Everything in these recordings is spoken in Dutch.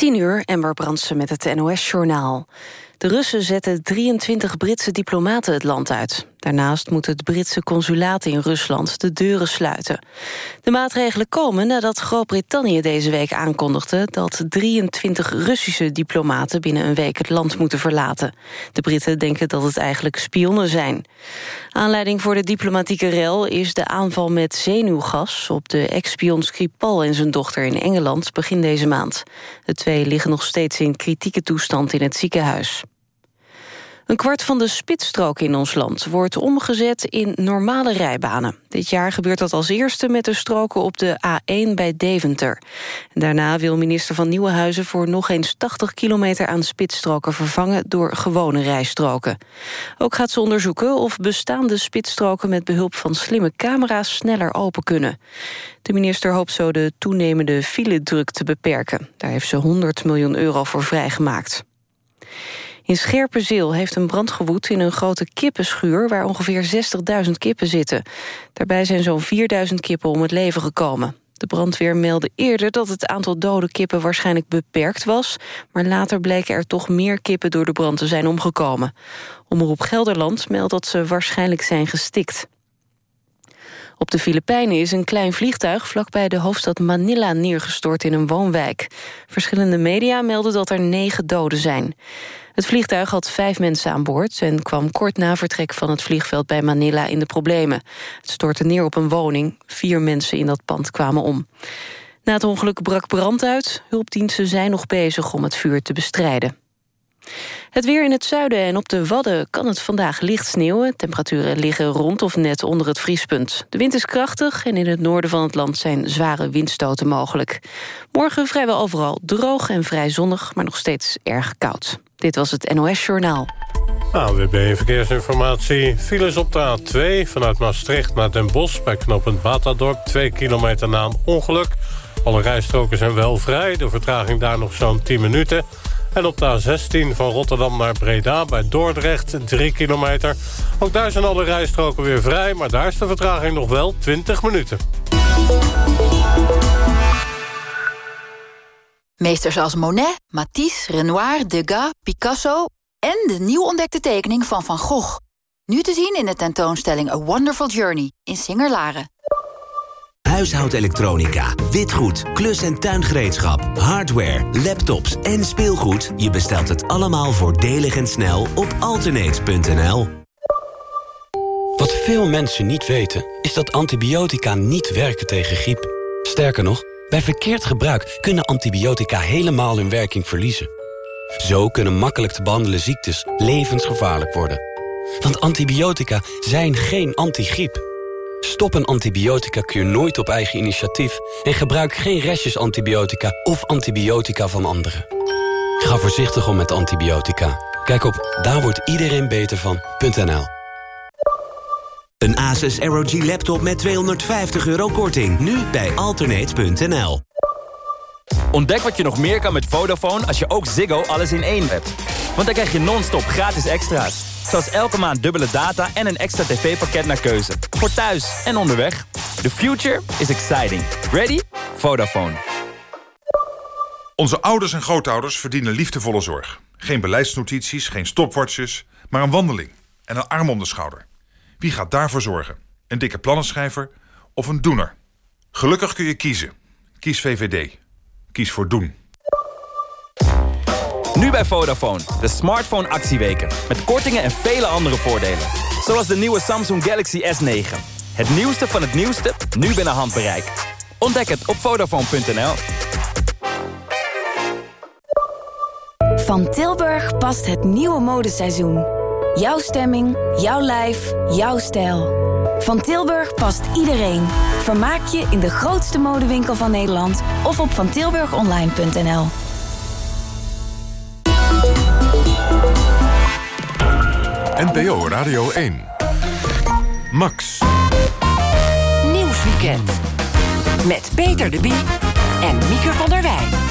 10 uur, Ember Brandsen met het NOS-journaal. De Russen zetten 23 Britse diplomaten het land uit. Daarnaast moet het Britse consulaat in Rusland de deuren sluiten. De maatregelen komen nadat Groot-Brittannië deze week aankondigde... dat 23 Russische diplomaten binnen een week het land moeten verlaten. De Britten denken dat het eigenlijk spionnen zijn. Aanleiding voor de diplomatieke rel is de aanval met zenuwgas... op de ex-spion Skripal en zijn dochter in Engeland begin deze maand. De twee liggen nog steeds in kritieke toestand in het ziekenhuis. Een kwart van de spitsstroken in ons land wordt omgezet in normale rijbanen. Dit jaar gebeurt dat als eerste met de stroken op de A1 bij Deventer. Daarna wil minister van Nieuwenhuizen voor nog eens 80 kilometer aan spitsstroken vervangen door gewone rijstroken. Ook gaat ze onderzoeken of bestaande spitsstroken met behulp van slimme camera's sneller open kunnen. De minister hoopt zo de toenemende file-druk te beperken. Daar heeft ze 100 miljoen euro voor vrijgemaakt. In Scherpenzeel heeft een brand gewoed in een grote kippenschuur... waar ongeveer 60.000 kippen zitten. Daarbij zijn zo'n 4.000 kippen om het leven gekomen. De brandweer meldde eerder dat het aantal dode kippen waarschijnlijk beperkt was... maar later bleken er toch meer kippen door de brand te zijn omgekomen. Omroep Gelderland meldt dat ze waarschijnlijk zijn gestikt. Op de Filipijnen is een klein vliegtuig vlakbij de hoofdstad Manila neergestort in een woonwijk. Verschillende media melden dat er negen doden zijn. Het vliegtuig had vijf mensen aan boord... en kwam kort na vertrek van het vliegveld bij Manila in de problemen. Het stortte neer op een woning. Vier mensen in dat pand kwamen om. Na het ongeluk brak brand uit. Hulpdiensten zijn nog bezig om het vuur te bestrijden. Het weer in het zuiden en op de Wadden kan het vandaag licht sneeuwen. Temperaturen liggen rond of net onder het vriespunt. De wind is krachtig en in het noorden van het land zijn zware windstoten mogelijk. Morgen vrijwel overal droog en vrij zonnig, maar nog steeds erg koud. Dit was het NOS Journaal. AWB Verkeersinformatie. Files op de A2 vanuit Maastricht naar Den Bosch... bij knooppunt Batadorp, 2 kilometer na een ongeluk. Alle rijstroken zijn wel vrij, de vertraging daar nog zo'n 10 minuten... En op de A16 van Rotterdam naar Breda bij Dordrecht, 3 kilometer. Ook daar zijn alle rijstroken weer vrij, maar daar is de vertraging nog wel 20 minuten. Meesters als Monet, Matisse, Renoir, Degas, Picasso... en de nieuw ontdekte tekening van Van Gogh. Nu te zien in de tentoonstelling A Wonderful Journey in Singer-Laren huishoudelektronica, witgoed, klus- en tuingereedschap, hardware, laptops en speelgoed. Je bestelt het allemaal voordelig en snel op alternate.nl. Wat veel mensen niet weten, is dat antibiotica niet werken tegen griep. Sterker nog, bij verkeerd gebruik kunnen antibiotica helemaal hun werking verliezen. Zo kunnen makkelijk te behandelen ziektes levensgevaarlijk worden. Want antibiotica zijn geen antigriep. Stop een antibiotica-kuur nooit op eigen initiatief... en gebruik geen restjes antibiotica of antibiotica van anderen. Ga voorzichtig om met antibiotica. Kijk op daar wordt iedereen beter van.nl. Een Asus ROG laptop met 250 euro korting. Nu bij alternate.nl. Ontdek wat je nog meer kan met Vodafone als je ook Ziggo alles in één hebt. Want dan krijg je non-stop gratis extra's. Zoals elke maand dubbele data en een extra tv-pakket naar keuze. Voor thuis en onderweg. The future is exciting. Ready? Vodafone. Onze ouders en grootouders verdienen liefdevolle zorg. Geen beleidsnotities, geen stopwatches, maar een wandeling en een arm om de schouder. Wie gaat daarvoor zorgen? Een dikke plannenschrijver of een doener? Gelukkig kun je kiezen. Kies VVD. Kies voor doen. Nu bij Vodafone, de smartphone actieweken. Met kortingen en vele andere voordelen. Zoals de nieuwe Samsung Galaxy S9. Het nieuwste van het nieuwste, nu binnen handbereik. Ontdek het op Vodafone.nl. Van Tilburg past het nieuwe modeseizoen. Jouw stemming, jouw lijf, jouw stijl. Van Tilburg past iedereen. Vermaak je in de grootste modewinkel van Nederland of op vantilburgonline.nl. NPO Radio 1. Max. Nieuwsweekend. Met Peter de Bie en Mieke van der Wij.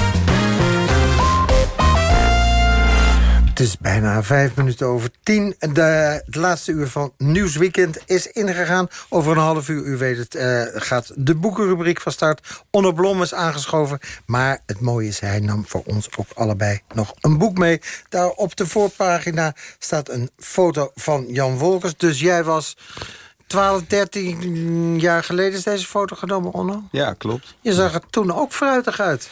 Het is bijna vijf minuten over tien. De, het laatste uur van Nieuwsweekend is ingegaan. Over een half uur, u weet het, uh, gaat de boekenrubriek van start. Onno Blom is aangeschoven. Maar het mooie is, hij nam voor ons ook allebei nog een boek mee. Daar op de voorpagina staat een foto van Jan Wolkers. Dus jij was 12, 13 jaar geleden is deze foto genomen, Onno? Ja, klopt. Je zag er toen ook fruitig uit.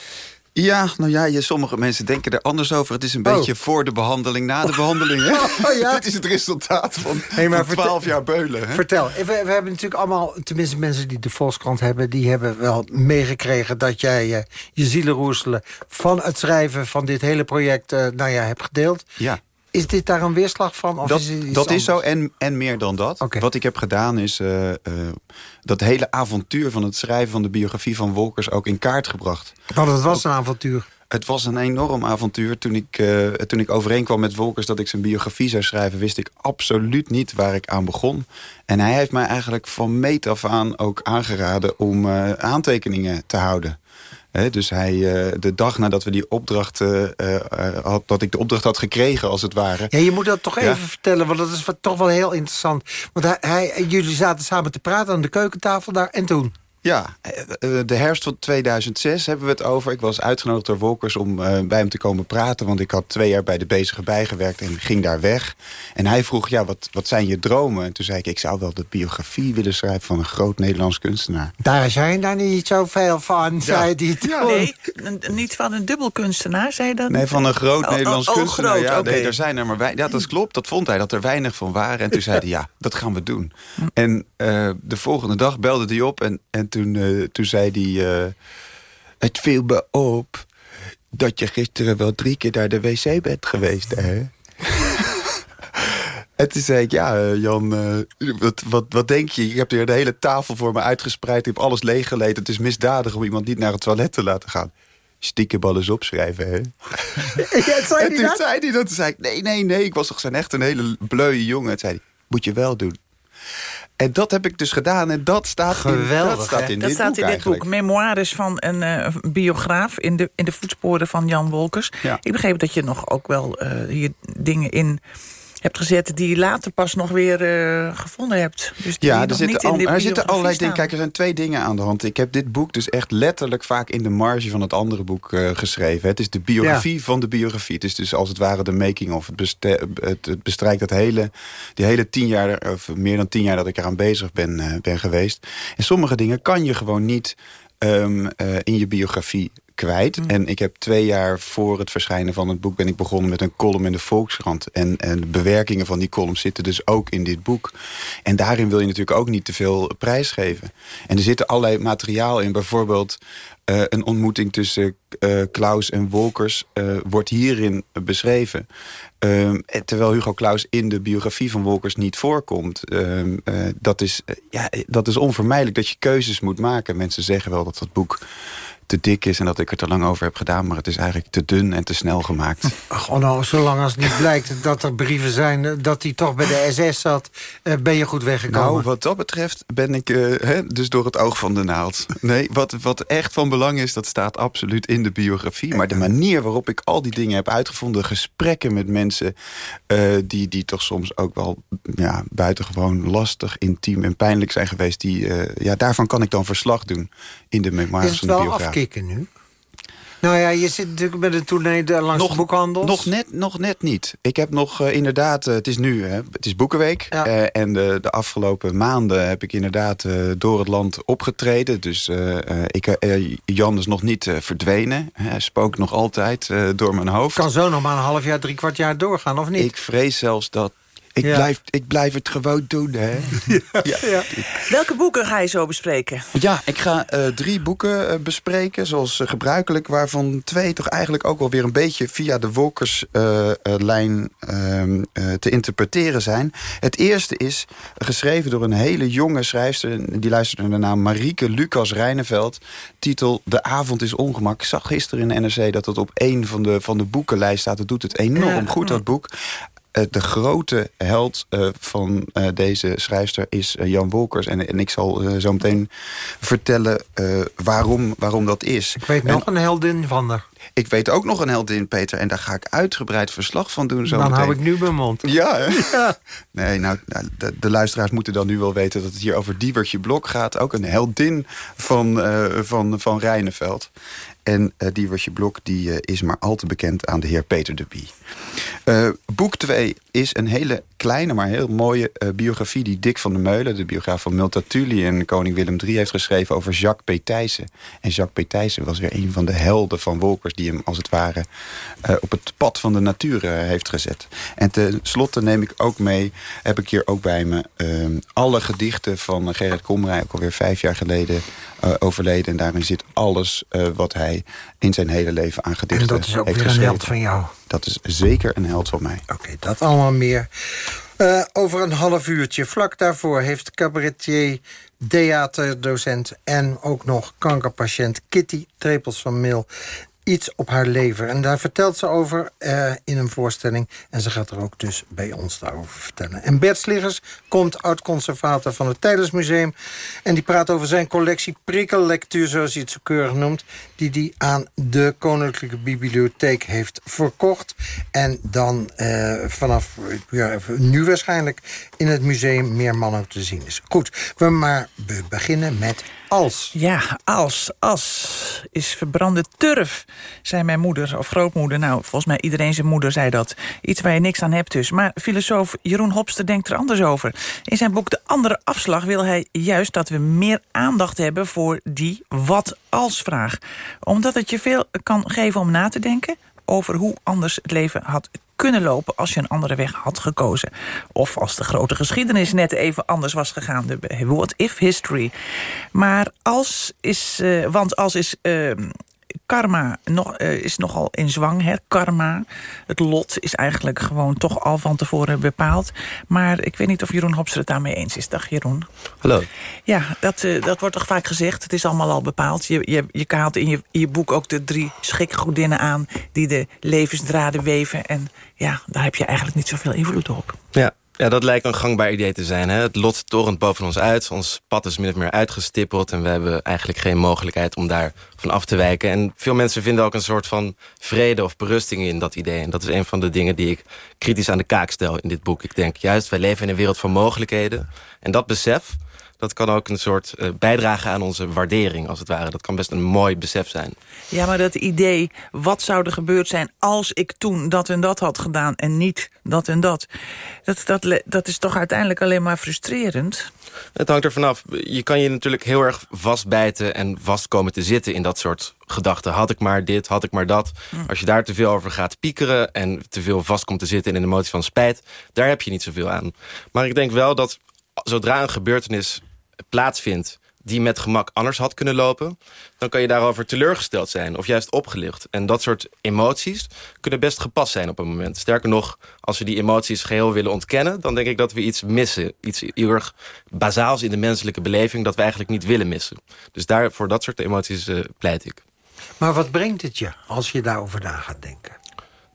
Ja, nou ja, je, sommige mensen denken er anders over. Het is een beetje oh. voor de behandeling, na de behandeling. Hè? Oh, ja. Dit is het resultaat van, hey, maar 12 jaar beulen. Hè? Vertel, we, we, hebben natuurlijk allemaal, tenminste mensen die de Volkskrant hebben... die hebben wel meegekregen dat jij uh, je zielenroerselen... van het schrijven van dit hele project uh, nou ja, hebt gedeeld. Ja. Is dit daar een weerslag van? Of dat is, dat is zo en, en meer dan dat. Wat ik heb gedaan is uh, uh, dat hele avontuur van het schrijven van de biografie van Wolkers ook in kaart gebracht. Want het was een avontuur. Het was een enorm avontuur. Toen ik, uh, toen ik overeenkwam met Wolkers dat ik zijn biografie zou schrijven... wist ik absoluut niet waar ik aan begon. En hij heeft mij eigenlijk van meet af aan ook aangeraden... om aantekeningen te houden dus hij, uh, de dag nadat we die opdracht, uh, had, dat ik de opdracht had gekregen, als het ware. Ja, je moet dat toch even vertellen, want dat is toch wel heel interessant. Want hij, hij, jullie zaten samen te praten aan de keukentafel daar en toen? Ja, eh, eh, de herfst van 2006 hebben we het over. Ik was uitgenodigd door Wolkers om uh, bij hem te komen praten... want ik had twee jaar bij de Bezige bijgewerkt en ging daar weg. En hij vroeg, ja, wat, wat zijn je dromen? En toen zei ik, ik zou wel de biografie willen schrijven... van een groot Nederlands kunstenaar. Daar zijn daar niet zoveel van, ja. zei hij ja. Nee, niet van een dubbelkunstenaar, zei dat? Nee, van een groot oh, oh Nederlands oh, kunstenaar. Groot, ja, nee, er zijn er maar weinig. Ja, dat klopt, dat vond hij, dat er weinig van waren. En toen zei hij, ja, dat gaan we doen. Hm. En uh, de volgende dag belde hij op en, en toen, uh, toen zei hij... Uh, het viel me op dat je gisteren wel drie keer naar de wc bent geweest, hè? en toen zei ik, ja, Jan, wat, wat, wat denk je? Ik heb hier de hele tafel voor me uitgespreid. Ik heb alles leeggeleten. Het is misdadig om iemand niet naar het toilet te laten gaan. Stiekem alles opschrijven, hè? Ja, zei en toen dat? zei hij dat. Toen zei ik, nee, nee, nee. Ik was toch zijn echt een hele bleuwe jongen. En zei hij, moet je wel doen. En dat heb ik dus gedaan en dat staat Geweldig, in, dat staat in dat dit staat boek in dit boek. Memoires van een uh, biograaf in de, in de voetsporen van Jan Wolkers. Ja. Ik begreep dat je nog ook wel uh, hier dingen in hebt gezet... die je later pas nog weer uh, gevonden hebt. Dus die ja, er zitten, al, er zitten allerlei dingen. Kijk, er zijn twee dingen aan de hand. Ik heb dit boek dus echt letterlijk vaak in de marge van het andere boek uh, geschreven. Het is de biografie ja. van de biografie. Het is dus als het ware de making of. Het, het, bestrijkt dat hele, die hele tien jaar, of meer dan tien jaar dat ik eraan bezig ben, uh, ben geweest. En sommige dingen kan je gewoon niet um, in je biografie kwijt. Mm. En ik heb twee jaar voor het verschijnen van het boek... ben ik begonnen met een column in de Volkskrant. En, en de bewerkingen van die column zitten dus ook in dit boek. En daarin wil je natuurlijk ook niet te veel prijs geven. En er zitten allerlei materiaal in. Bijvoorbeeld uh, een ontmoeting tussen uh, Klaus en Wolkers uh, wordt hierin beschreven. Um, terwijl Hugo Claus in de biografie van Wolkers niet voorkomt. Um, dat, is, ja, dat is onvermijdelijk dat je keuzes moet maken. Mensen zeggen wel dat dat boek te dik is en dat ik er te lang over heb gedaan. Maar het is eigenlijk te dun en te snel gemaakt. Ach, oh nou, zolang als het niet blijkt dat er brieven zijn... Eh, dat hij toch bij de SS zat, eh, ben je goed weggekomen. Nou, wat dat betreft ben ik uh, hè, dus door het oog van de naald. Nee, wat, wat echt van belang is, dat staat absoluut in de biografie. Maar de manier waarop ik al die dingen heb uitgevonden... gesprekken met mensen uh, die, die toch soms ook wel ja, buitengewoon lastig, intiem en pijnlijk zijn geweest... Die, uh, ja, daarvan kan ik dan verslag doen in de memoires van de biograaf nu? Nou ja, je zit natuurlijk met een tournee langs nog, de boekhandels. Nog net, nog net niet. Ik heb nog uh, inderdaad, uh, het is nu, hè, het is Boekenweek. Ja. Uh, en de, de afgelopen maanden heb ik inderdaad door het land opgetreden. Dus ik, Jan is nog niet verdwenen. Hij spookt nog altijd door mijn hoofd. Kan zo nog maar een half jaar, drie kwart jaar doorgaan, of niet? Ik vrees zelfs dat ik, ja. blijf, ik blijf het gewoon doen, hè. ja. Ja. Welke boeken ga je zo bespreken? Ja, ik ga uh, drie boeken uh, bespreken, zoals uh, gebruikelijk... waarvan twee toch eigenlijk ook wel weer een beetje... via de Wolkers-lijn ehm, te interpreteren zijn. Het eerste is geschreven door een hele jonge schrijfster... die luistert naar de naam Marieke Lucas Rijneveld. Titel De avond is ongemak. Ik zag gisteren in de NRC dat het op één van de, van de boekenlijst staat. Dat doet het enorm goed, dat boek. Eh, de grote held eh, van eh, deze schrijfster is Jan Wolkers. En, en ik zal zo meteen vertellen waarom, waarom dat is. Ik weet nog een heldin van haar. Ik weet ook nog een heldin, Peter. En daar ga ik uitgebreid verslag van doen. Zo dan meteen. hou ik nu mijn mond. Ja. Nee, nou, nou, de, de, luisteraars moeten dan nu wel weten... dat het hier over Diewertje Blok gaat. Ook een heldin van, uh, van, van Rijneveld. En uh, Diewertje Blok die, uh, is maar al te bekend aan de heer Peter de Bie. Uh, boek 2 is een hele kleine, maar heel mooie biografie... die Dick van der Meulen, de biograaf van Multatuli... en koning Willem III heeft geschreven over Jacques Petijsen. En Jacques Petijsen was weer een van de helden van Wolkers... die hem als het ware op het pad van de natuur heeft gezet. En tenslotte neem ik ook mee, heb ik hier ook bij me... Alle gedichten van Gerrit Komrij, ook alweer vijf jaar geleden overleden. En daarin zit alles wat hij in zijn hele leven aan gedichten heeft En dat is ook weer een held van jou. Dat is zeker een held van mij. Oké, okay, dat allemaal meer. Uh, over een half uurtje. Vlak daarvoor heeft cabaretier, theaterdocent... en ook nog kankerpatiënt Kitty Trepels van Mil iets op haar lever. En daar vertelt ze over uh, in een voorstelling. En ze gaat er ook dus bij ons daarover vertellen. En Bert Sliggers komt oud-conservator van het Tijdensmuseum. En die praat over zijn collectie prikkellectuur, zoals hij het zo keurig noemt... die hij aan de Koninklijke Bibliotheek heeft verkocht. En dan uh, vanaf nu waarschijnlijk in het museum meer mannen te zien is. Goed, we maar we beginnen met als. Ja, als. As is verbrande turf, zei mijn moeder of grootmoeder. Nou, volgens mij iedereen zijn moeder zei dat. Iets waar je niks aan hebt dus. Maar filosoof Jeroen Hopster denkt er anders over. In zijn boek De Andere Afslag wil hij juist dat we meer aandacht hebben... voor die wat-als-vraag. Omdat het je veel kan geven om na te denken over hoe anders het leven had kunnen lopen als je een andere weg had gekozen. Of als de grote geschiedenis net even anders was gegaan. De what-if history. Maar als is... Uh, want als is... Uh, karma nog, uh, is nogal in zwang. Hè? Karma, het lot, is eigenlijk gewoon toch al van tevoren bepaald. Maar ik weet niet of Jeroen Hopster het daarmee eens is. Dag Jeroen. Hallo. Ja, dat, uh, dat wordt toch vaak gezegd. Het is allemaal al bepaald. Je, je, je haalt in je, in je boek ook de drie schikgodinnen aan... die de levensdraden weven. En ja, daar heb je eigenlijk niet zoveel invloed op. Ja, ja, dat lijkt een gangbaar idee te zijn. Hè? Het lot torent boven ons uit. Ons pad is min of meer uitgestippeld... en we hebben eigenlijk geen mogelijkheid om daar van af te wijken. En veel mensen vinden ook een soort van vrede of berusting in dat idee. En dat is een van de dingen die ik kritisch aan de kaak stel in dit boek. Ik denk juist, wij leven in een wereld van mogelijkheden. En dat besef dat kan ook een soort uh, bijdragen aan onze waardering, als het ware. Dat kan best een mooi besef zijn. Ja, maar dat idee, wat zou er gebeurd zijn... als ik toen dat en dat had gedaan en niet dat en dat... dat, dat, dat is toch uiteindelijk alleen maar frustrerend? Het hangt er vanaf. Je kan je natuurlijk heel erg vastbijten en vast komen te zitten in dat soort gedachten. Had ik maar dit, had ik maar dat. Mm. Als je daar te veel over gaat piekeren en te veel vast komt te zitten in een emotie van spijt... daar heb je niet zoveel aan. Maar ik denk wel dat zodra een gebeurtenis plaatsvindt die met gemak anders had kunnen lopen... dan kan je daarover teleurgesteld zijn of juist opgelicht. En dat soort emoties kunnen best gepast zijn op een moment. Sterker nog, als we die emoties geheel willen ontkennen... dan denk ik dat we iets missen. Iets heel erg bazaals in de menselijke beleving... dat we eigenlijk niet willen missen. Dus daar, voor dat soort emoties uh, pleit ik. Maar wat brengt het je als je daarover na gaat denken?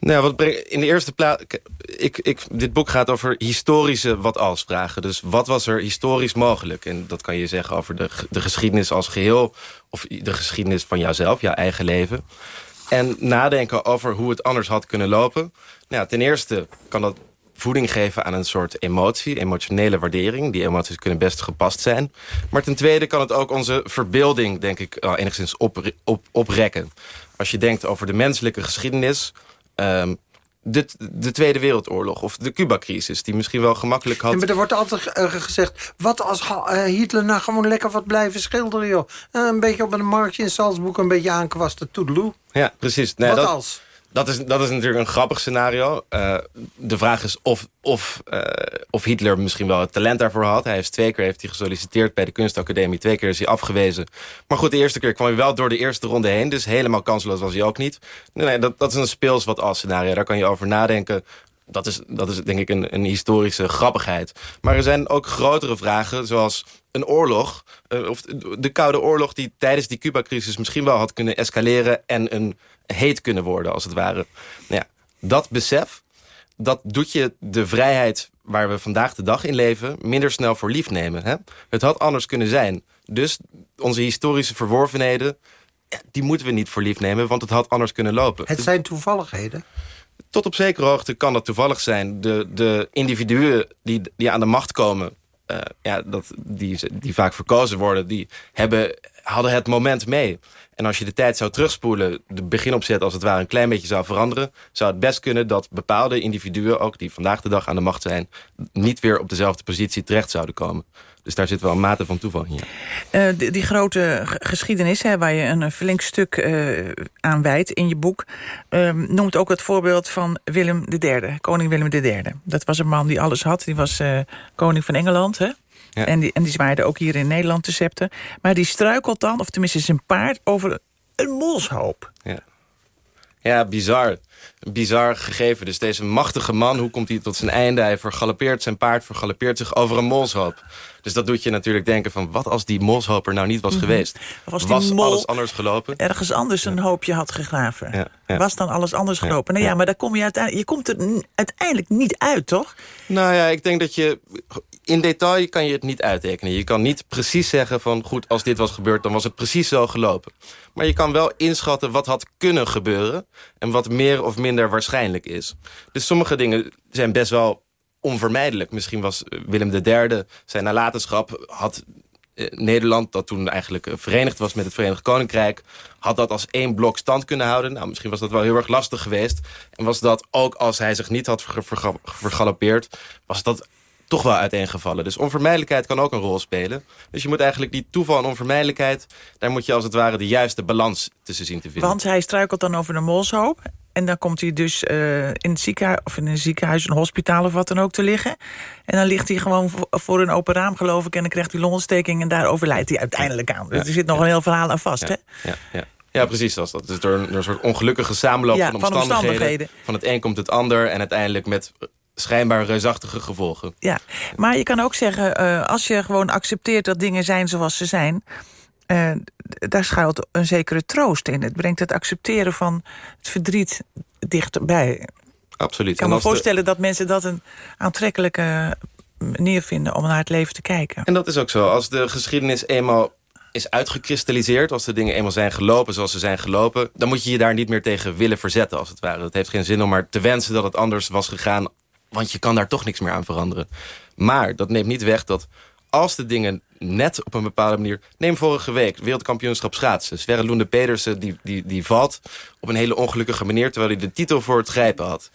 Nou, wat breng, in de eerste plaats... Ik, ik, dit boek gaat over historische wat-als vragen. Dus wat was er historisch mogelijk? En dat kan je zeggen over de, de geschiedenis als geheel... of de geschiedenis van jouzelf, jouw eigen leven. En nadenken over hoe het anders had kunnen lopen. Nou, ten eerste kan dat voeding geven aan een soort emotie, emotionele waardering. Die emoties kunnen best gepast zijn. Maar ten tweede kan het ook onze verbeelding, denk ik, enigszins op, op, oprekken. Als je denkt over de menselijke geschiedenis Um, de, de, Tweede Wereldoorlog of de Cuba-crisis... die misschien wel gemakkelijk had... Ja, maar er wordt altijd uh, gezegd... wat als uh, Hitler nou gewoon lekker wat blijven schilderen, joh. Uh, een beetje op een marktje in Salzburg... een beetje aankwasten, toedeloe. Ja, precies. Nee, wat dat, als? Dat is, dat is natuurlijk een grappig scenario. Uh, de vraag is of, of, uh, of Hitler misschien wel het talent daarvoor had. Hij heeft twee keer heeft hij gesolliciteerd bij de kunstacademie. Twee keer is hij afgewezen. Maar goed, de eerste keer kwam hij wel door de eerste ronde heen. Dus helemaal kansloos was hij ook niet. Nee, nee dat, dat is een speels wat als scenario. Daar kan je over nadenken. Dat is, dat is denk ik een, een historische grappigheid. Maar er zijn ook grotere vragen, zoals een oorlog... Uh, of de Koude Oorlog die tijdens die Cuba-crisis misschien wel had kunnen escaleren... en een heet kunnen worden, als het ware. Nou ja, dat besef, dat doet je de vrijheid waar we vandaag de dag in leven... minder snel voor lief nemen. Hè? Het had anders kunnen zijn. Dus onze historische verworvenheden... die moeten we niet voor lief nemen, want het had anders kunnen lopen. Het zijn toevalligheden? Tot op zekere hoogte kan dat toevallig zijn. De, de individuen die, die aan de macht komen... Uh, ja, dat, die, die vaak verkozen worden... die hebben, hadden het moment mee. En als je de tijd zou terugspoelen, de beginopzet als het ware een klein beetje zou veranderen, zou het best kunnen dat bepaalde individuen, ook die vandaag de dag aan de macht zijn, niet weer op dezelfde positie terecht zouden komen. Dus daar zit wel een mate van toeval in. Uh, die, grote geschiedenis, hè, waar je een flink stuk uh, aan wijdt in je boek... Uh, noemt ook het voorbeeld van Willem III, koning Willem III. Dat was een man die alles had. Die was uh, koning van Engeland, hè? Ja. En, die, en die zwaaide ook hier in Nederland te scepten. Maar die struikelt dan, of tenminste zijn paard, over een molshoop. Ja, ja bizar. Bizar gegeven. Dus deze machtige man, hoe komt hij tot zijn einde? Hij vergalopeert zijn paard, vergalopeert zich over een molshoop. Dus dat doet je natuurlijk denken van... wat als die molshoop er nou niet was mm -hmm. geweest? Was, was mol alles anders gelopen? Ergens anders een hoopje had gegraven. Ja, ja. Was dan alles anders gelopen? Nou ja, maar daar kom je, uiteindelijk, je komt er uiteindelijk niet uit, toch? Nou ja, ik denk dat je... In detail kan je het niet uittekenen. Je kan niet precies zeggen van... goed, als dit was gebeurd, dan was het precies zo gelopen. Maar je kan wel inschatten wat had kunnen gebeuren... en wat meer of minder waarschijnlijk is. Dus sommige dingen zijn best wel onvermijdelijk. Misschien was Willem III, zijn nalatenschap... had Nederland, dat toen eigenlijk verenigd was met het Verenigd Koninkrijk... had dat als één blok stand kunnen houden. Nou, misschien was dat wel heel erg lastig geweest. En was dat, ook als hij zich niet had vergalopeerd... was dat toch wel uiteengevallen. Dus onvermijdelijkheid kan ook een rol spelen. Dus je moet eigenlijk die toeval en onvermijdelijkheid... daar moet je als het ware de juiste balans tussen zien te vinden. Want hij struikelt dan over de molshoop... En dan komt hij dus uh, in het ziekenhuis, of in een ziekenhuis, een hospitaal of wat dan ook te liggen. En dan ligt hij gewoon voor een open raam, geloof ik. En dan krijgt hij longontsteking en daar overlijdt hij uiteindelijk aan. Dus er zit nog een heel verhaal aan vast, ja. hè? Ja, ja. Ja, precies. Dat is door een, door een soort ongelukkige samenloop van, omstandigheden, van omstandigheden. Van het een komt het ander en uiteindelijk met schijnbaar reusachtige gevolgen. Ja, maar je kan ook zeggen, uh, als je gewoon accepteert dat dingen zijn zoals ze zijn... Uh, daar schuilt een zekere troost in. Het brengt het accepteren van het verdriet dichterbij. Absoluut. Ik kan me voorstellen de... dat mensen dat een aantrekkelijke manier vinden... om naar het leven te kijken. En dat is ook zo. Als de geschiedenis eenmaal is uitgekristalliseerd... als de dingen eenmaal zijn gelopen zoals ze zijn gelopen... dan moet je je daar niet meer tegen willen verzetten, als het ware. Het heeft geen zin om maar te wensen dat het anders was gegaan... want je kan daar toch niks meer aan veranderen. Maar dat neemt niet weg dat als de dingen net op een bepaalde manier... Neem vorige week, wereldkampioenschap schaatsen. Sverre Loende Pedersen die, die, die valt op een hele ongelukkige manier... terwijl hij de titel voor het grijpen had.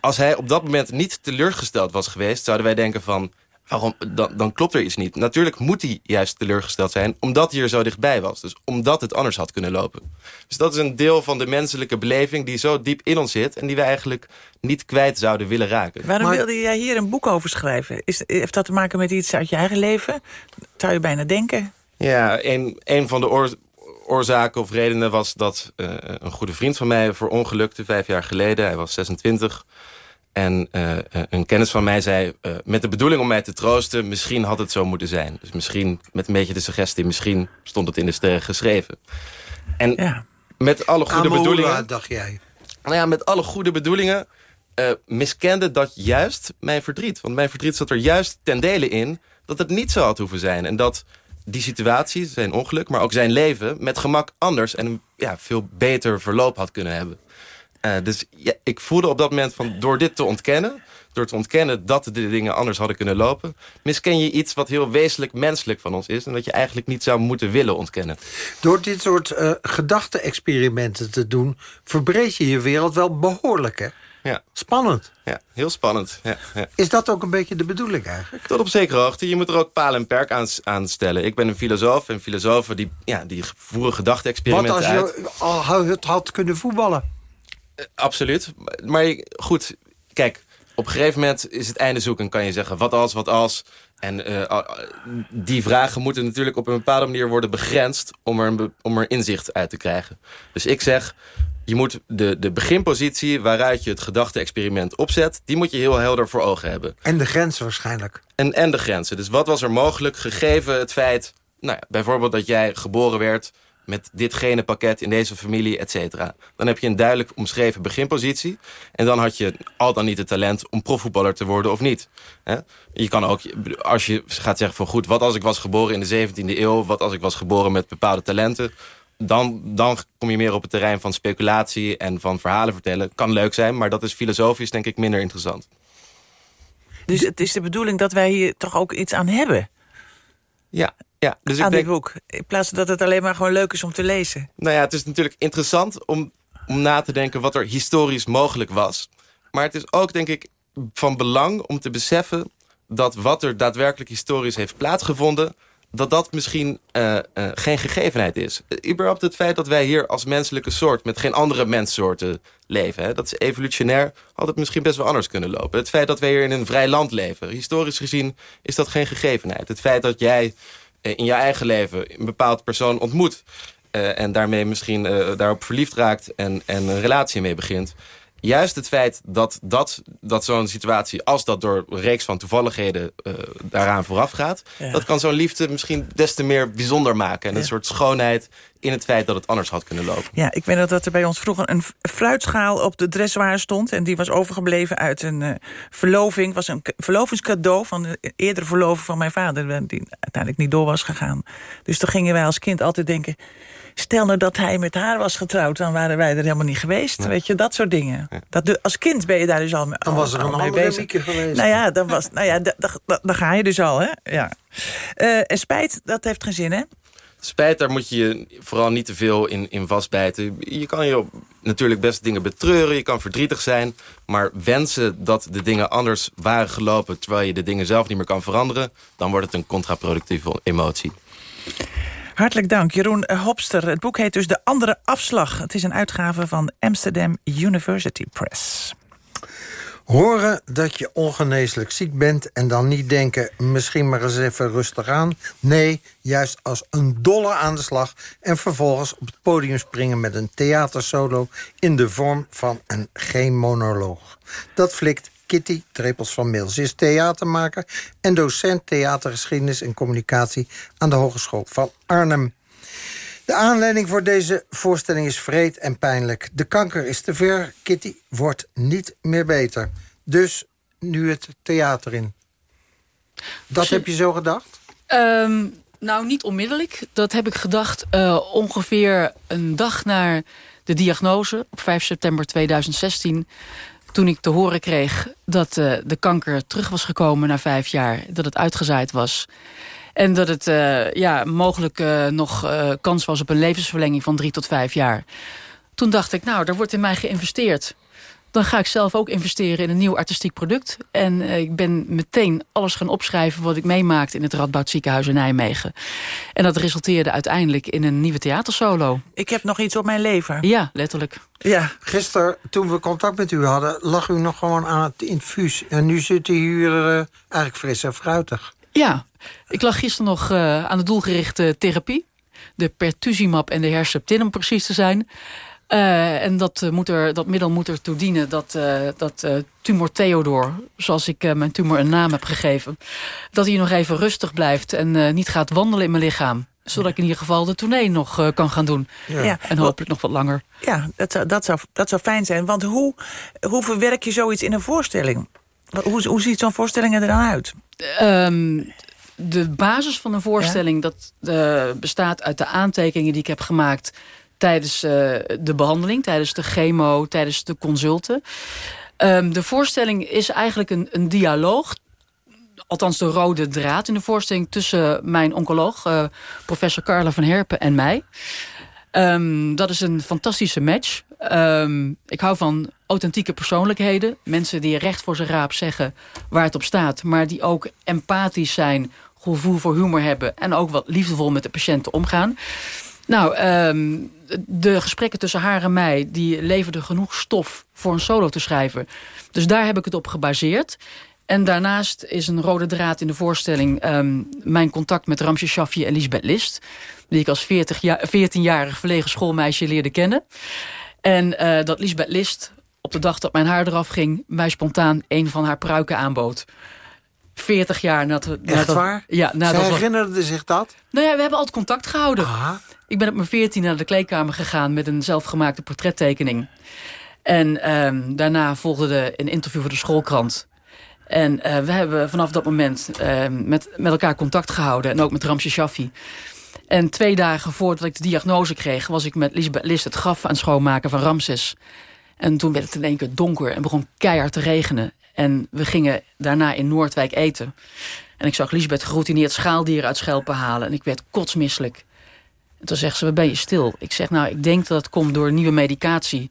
Als hij op dat moment niet teleurgesteld was geweest... zouden wij denken van, waarom, dan, dan klopt er iets niet. Natuurlijk moet hij juist teleurgesteld zijn... omdat hij er zo dichtbij was. Dus omdat het anders had kunnen lopen. Dus dat is een deel van de menselijke beleving... die zo diep in ons zit... en die we eigenlijk niet kwijt zouden willen raken. Waarom maar... wilde jij hier een boek over schrijven? Is, heeft dat te maken met iets uit je eigen leven? Zou je bijna denken? Ja, een, een van de oor, oorzaken of redenen was dat uh, een goede vriend van mij verongelukte vijf jaar geleden. Hij was 26. En uh, een kennis van mij zei, uh, met de bedoeling om mij te troosten... misschien had het zo moeten zijn. Dus misschien met een beetje de suggestie... misschien stond het in de sterren geschreven. En ja. met alle goede bedoelingen... dacht jij. Nou ja, met alle goede bedoelingen... Uh, miskende dat juist mijn verdriet. Want mijn verdriet zat er juist ten dele in... dat het niet zo had hoeven zijn. En dat die situatie, zijn ongeluk, maar ook zijn leven... met gemak anders en een ja, veel beter verloop had kunnen hebben. Uh, dus ja, ik voelde op dat moment van door dit te ontkennen... door te ontkennen dat de dingen anders hadden kunnen lopen... misken je iets wat heel wezenlijk menselijk van ons is... en dat je eigenlijk niet zou moeten willen ontkennen. Door dit soort uh, gedachte-experimenten te doen... verbreed je je wereld wel behoorlijk, hè? Ja. Spannend. Ja, heel spannend. Ja, ja. Is dat ook een beetje de bedoeling eigenlijk? Tot op zekere hoogte. Je moet er ook paal en perk aan, aan stellen. Ik ben een filosoof en filosofen die, ja, die voeren gedachte-experimenten Wat als je al het had kunnen voetballen? Uh, absoluut. Maar goed, kijk, op een gegeven moment is het einde zoeken. Kan je zeggen, wat als, wat als... En uh, die vragen moeten natuurlijk op een bepaalde manier worden begrensd... om er, een, om er inzicht uit te krijgen. Dus ik zeg, je moet de, de beginpositie waaruit je het gedachte-experiment opzet... die moet je heel helder voor ogen hebben. En de grenzen waarschijnlijk. En, en de grenzen. Dus wat was er mogelijk gegeven het feit... Nou ja, bijvoorbeeld dat jij geboren werd met ditgene pakket in deze familie, et cetera. Dan heb je een duidelijk omschreven beginpositie. En dan had je al dan niet het talent om profvoetballer te worden of niet. Je kan ook, als je gaat zeggen van goed, wat als ik was geboren in de 17e eeuw... wat als ik was geboren met bepaalde talenten... Dan, dan kom je meer op het terrein van speculatie en van verhalen vertellen. Kan leuk zijn, maar dat is filosofisch denk ik minder interessant. Dus het is de bedoeling dat wij hier toch ook iets aan hebben? Ja, ja, dus aan ik denk, dit boek. In plaats van dat het alleen maar gewoon leuk is om te lezen. Nou ja, het is natuurlijk interessant om, om na te denken wat er historisch mogelijk was. Maar het is ook, denk ik, van belang om te beseffen... dat wat er daadwerkelijk historisch heeft plaatsgevonden dat dat misschien uh, uh, geen gegevenheid is. Uh, überhaupt het feit dat wij hier als menselijke soort... met geen andere menssoorten leven. Hè, dat is evolutionair had het misschien best wel anders kunnen lopen. Het feit dat wij hier in een vrij land leven. Historisch gezien is dat geen gegevenheid. Het feit dat jij in je eigen leven een bepaald persoon ontmoet... en daarmee misschien daarop verliefd raakt en, en een relatie mee begint juist het feit dat, dat, dat zo'n situatie... als dat door een reeks van toevalligheden uh, daaraan vooraf gaat... dat kan zo'n liefde misschien des te meer bijzonder maken. En een soort schoonheid in het feit dat het anders had kunnen lopen. Ja, ik weet dat er bij ons vroeger een fruitschaal op de dressoir stond... en die was overgebleven uit een uh, verloving. was een verlovingscadeau van de eerdere verloving van mijn vader... die uiteindelijk niet door was gegaan. Dus toen gingen wij als kind altijd denken... Stel nou dat hij met haar was getrouwd, dan waren wij er helemaal niet geweest. Weet je, dat soort dingen. Dat, als kind ben je daar dus al, dan was er een andere geweest. Nou ja, dan, was, nou ja dan ga je dus al. Hè? Ja. Uh, en spijt, dat heeft geen zin, hè? Spijt, daar moet je je vooral niet te veel in, in vastbijten. Je kan je natuurlijk best dingen betreuren, je kan verdrietig zijn... maar wensen dat de dingen anders waren gelopen... terwijl je de dingen zelf niet meer kan veranderen... dan wordt het een contraproductieve emotie. Hartelijk dank, Jeroen Hopster. Het boek heet dus De Andere Afslag. Het is een uitgave van Amsterdam University Press. Horen dat je ongeneeslijk ziek bent en dan niet denken... misschien maar eens even rustig aan. Nee, juist als een dolle aan de slag... en vervolgens op het podium springen met een theatersolo... in de vorm van een geen monoloog. Dat flikt Kitty Trepels van Meel. Ze is theatermaker en docent theatergeschiedenis en communicatie... aan de Hogeschool van Arnhem. De aanleiding voor deze voorstelling is vreed en pijnlijk. De kanker is te ver, Kitty wordt niet meer beter. Dus nu het theater in. Dat heb je zo gedacht? Um, nou, niet onmiddellijk. Dat heb ik gedacht uh, ongeveer een dag na de diagnose... op 5 september 2016 toen ik te horen kreeg dat uh, de kanker terug was gekomen na vijf jaar. Dat het uitgezaaid was. En dat het uh, ja, mogelijk uh, nog kans was op een levensverlenging van drie tot vijf jaar. Toen dacht ik, nou, er wordt in mij geïnvesteerd dan ga ik zelf ook investeren in een nieuw artistiek product. En uh, ik ben meteen alles gaan opschrijven wat ik meemaakte in het Radboud ziekenhuis in Nijmegen. En dat resulteerde uiteindelijk in een nieuwe theatersolo. Ik heb nog iets op mijn lever. Ja, letterlijk. Ja, gisteren toen we contact met u hadden, lag u nog gewoon aan het infuus. En nu zit u hier uh, eigenlijk fris en fruitig. Ja, ik lag gisteren nog uh, aan de doelgerichte therapie. De pertuzimab en de herceptin om precies te zijn. Uh, en dat, uh, moet er, dat middel moet ertoe dienen dat, uh, dat tumor Theodor, zoals ik mijn tumor een naam heb gegeven... dat hij nog even rustig blijft en niet gaat wandelen in mijn lichaam. Zodat ik in ieder geval de tournee nog kan gaan doen. Ja. En hopelijk nog wat langer. Ja, dat zou, dat zou, dat zou fijn zijn. Want hoe, hoe verwerk je zoiets in een voorstelling? Hoe, hoe ziet zo'n voorstelling er dan uit? Um, de basis van een voorstelling ja? dat bestaat uit de aantekeningen die ik heb gemaakt tijdens uh, de behandeling, tijdens de chemo, tijdens de consulten. Um, de voorstelling is eigenlijk een, een dialoog althans de rode draad in de voorstelling... tussen mijn oncoloog, uh, professor Carla van Herpen en mij. Um, dat is een fantastische match. Um, ik hou van authentieke persoonlijkheden. Mensen die recht voor zijn raap zeggen waar het op staat... maar die ook empathisch zijn, gevoel voor humor hebben... en ook wat liefdevol met de patiënten omgaan. Nou, um, de gesprekken tussen haar en mij... die leverden genoeg stof voor een solo te schrijven. Dus daar heb ik het op gebaseerd. En daarnaast is een rode draad in de voorstelling... Um, mijn contact met Ramse Shaffi en Lisbeth List... die ik als 40 ja 14-jarig verlegen schoolmeisje leerde kennen. En uh, dat Lisbeth List op de dag dat mijn haar eraf ging... mij spontaan een van haar pruiken aanbood. 40 jaar nadat... Echt waar? Ja, nadat Zij herinnerde zich dat? Nou ja, we hebben altijd contact gehouden. Ik ben op mijn veertien naar de kleedkamer gegaan... met een zelfgemaakte portrettekening. En ehm, daarna volgde de, een interview voor de schoolkrant. En uh, we hebben vanaf dat moment uh, met, met elkaar contact gehouden. En ook met Ramse Shaffi. En twee dagen voordat ik de diagnose kreeg... was ik met Lisbeth List het graf aan het schoonmaken van Ramses. En toen werd het in één keer donker en begon keihard te regenen. En we gingen daarna in Noordwijk eten. En ik zag Lisbeth geroutineerd schaaldieren uit schelpen halen. En ik werd kotsmisselijk. En toen zegt ze, ben je stil? Ik zeg, nou, ik denk dat het komt door nieuwe medicatie...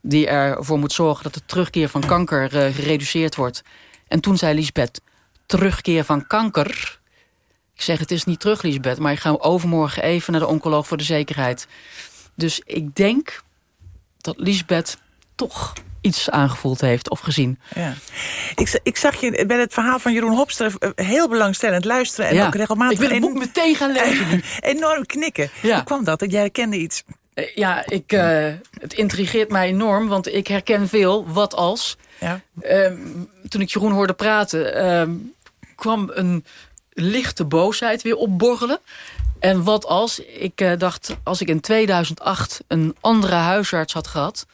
die ervoor moet zorgen dat de terugkeer van kanker uh, gereduceerd wordt. En toen zei Lisbeth, terugkeer van kanker... Ik zeg, het is niet terug, Lisbeth, maar ik ga overmorgen even naar de oncoloog voor de zekerheid. Dus ik denk dat Lisbeth toch iets aangevoeld heeft of gezien. Ja. Ik, ik zag je bij het verhaal van Jeroen Hopster eh, heel belangstellend luisteren. En ja. ook regelmatig... Ik wil het boek meteen gaan lezen. enorm knikken. Ja. Hoe kwam dat? Dat jij herkende iets? Eh, ja, ik, uh, het intrigeert mij enorm, want ik herken veel. Wat als? Ja. Uh, toen ik Jeroen hoorde praten, uh, kwam een lichte boosheid weer opborrelen. En wat als? Ik uh, dacht, als ik in 2008 een andere huisarts had gehad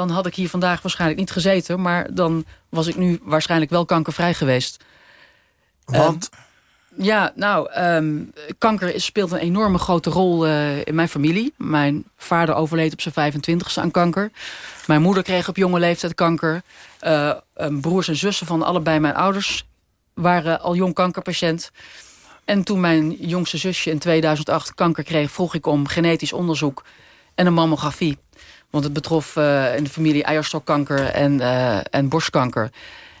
dan had ik hier vandaag waarschijnlijk niet gezeten. Maar dan was ik nu waarschijnlijk wel kankervrij geweest. Want? Um, ja, nou, um, kanker speelt een enorme grote rol uh, in mijn familie. Mijn vader overleed op zijn 25ste aan kanker. Mijn moeder kreeg op jonge leeftijd kanker. Uh, um, broers en zussen van allebei mijn ouders waren al jong kankerpatiënt. En toen mijn jongste zusje in 2008 kanker kreeg... vroeg ik om genetisch onderzoek en een mammografie. Want het betrof uh, in de familie eierstokkanker en, uh, en borstkanker.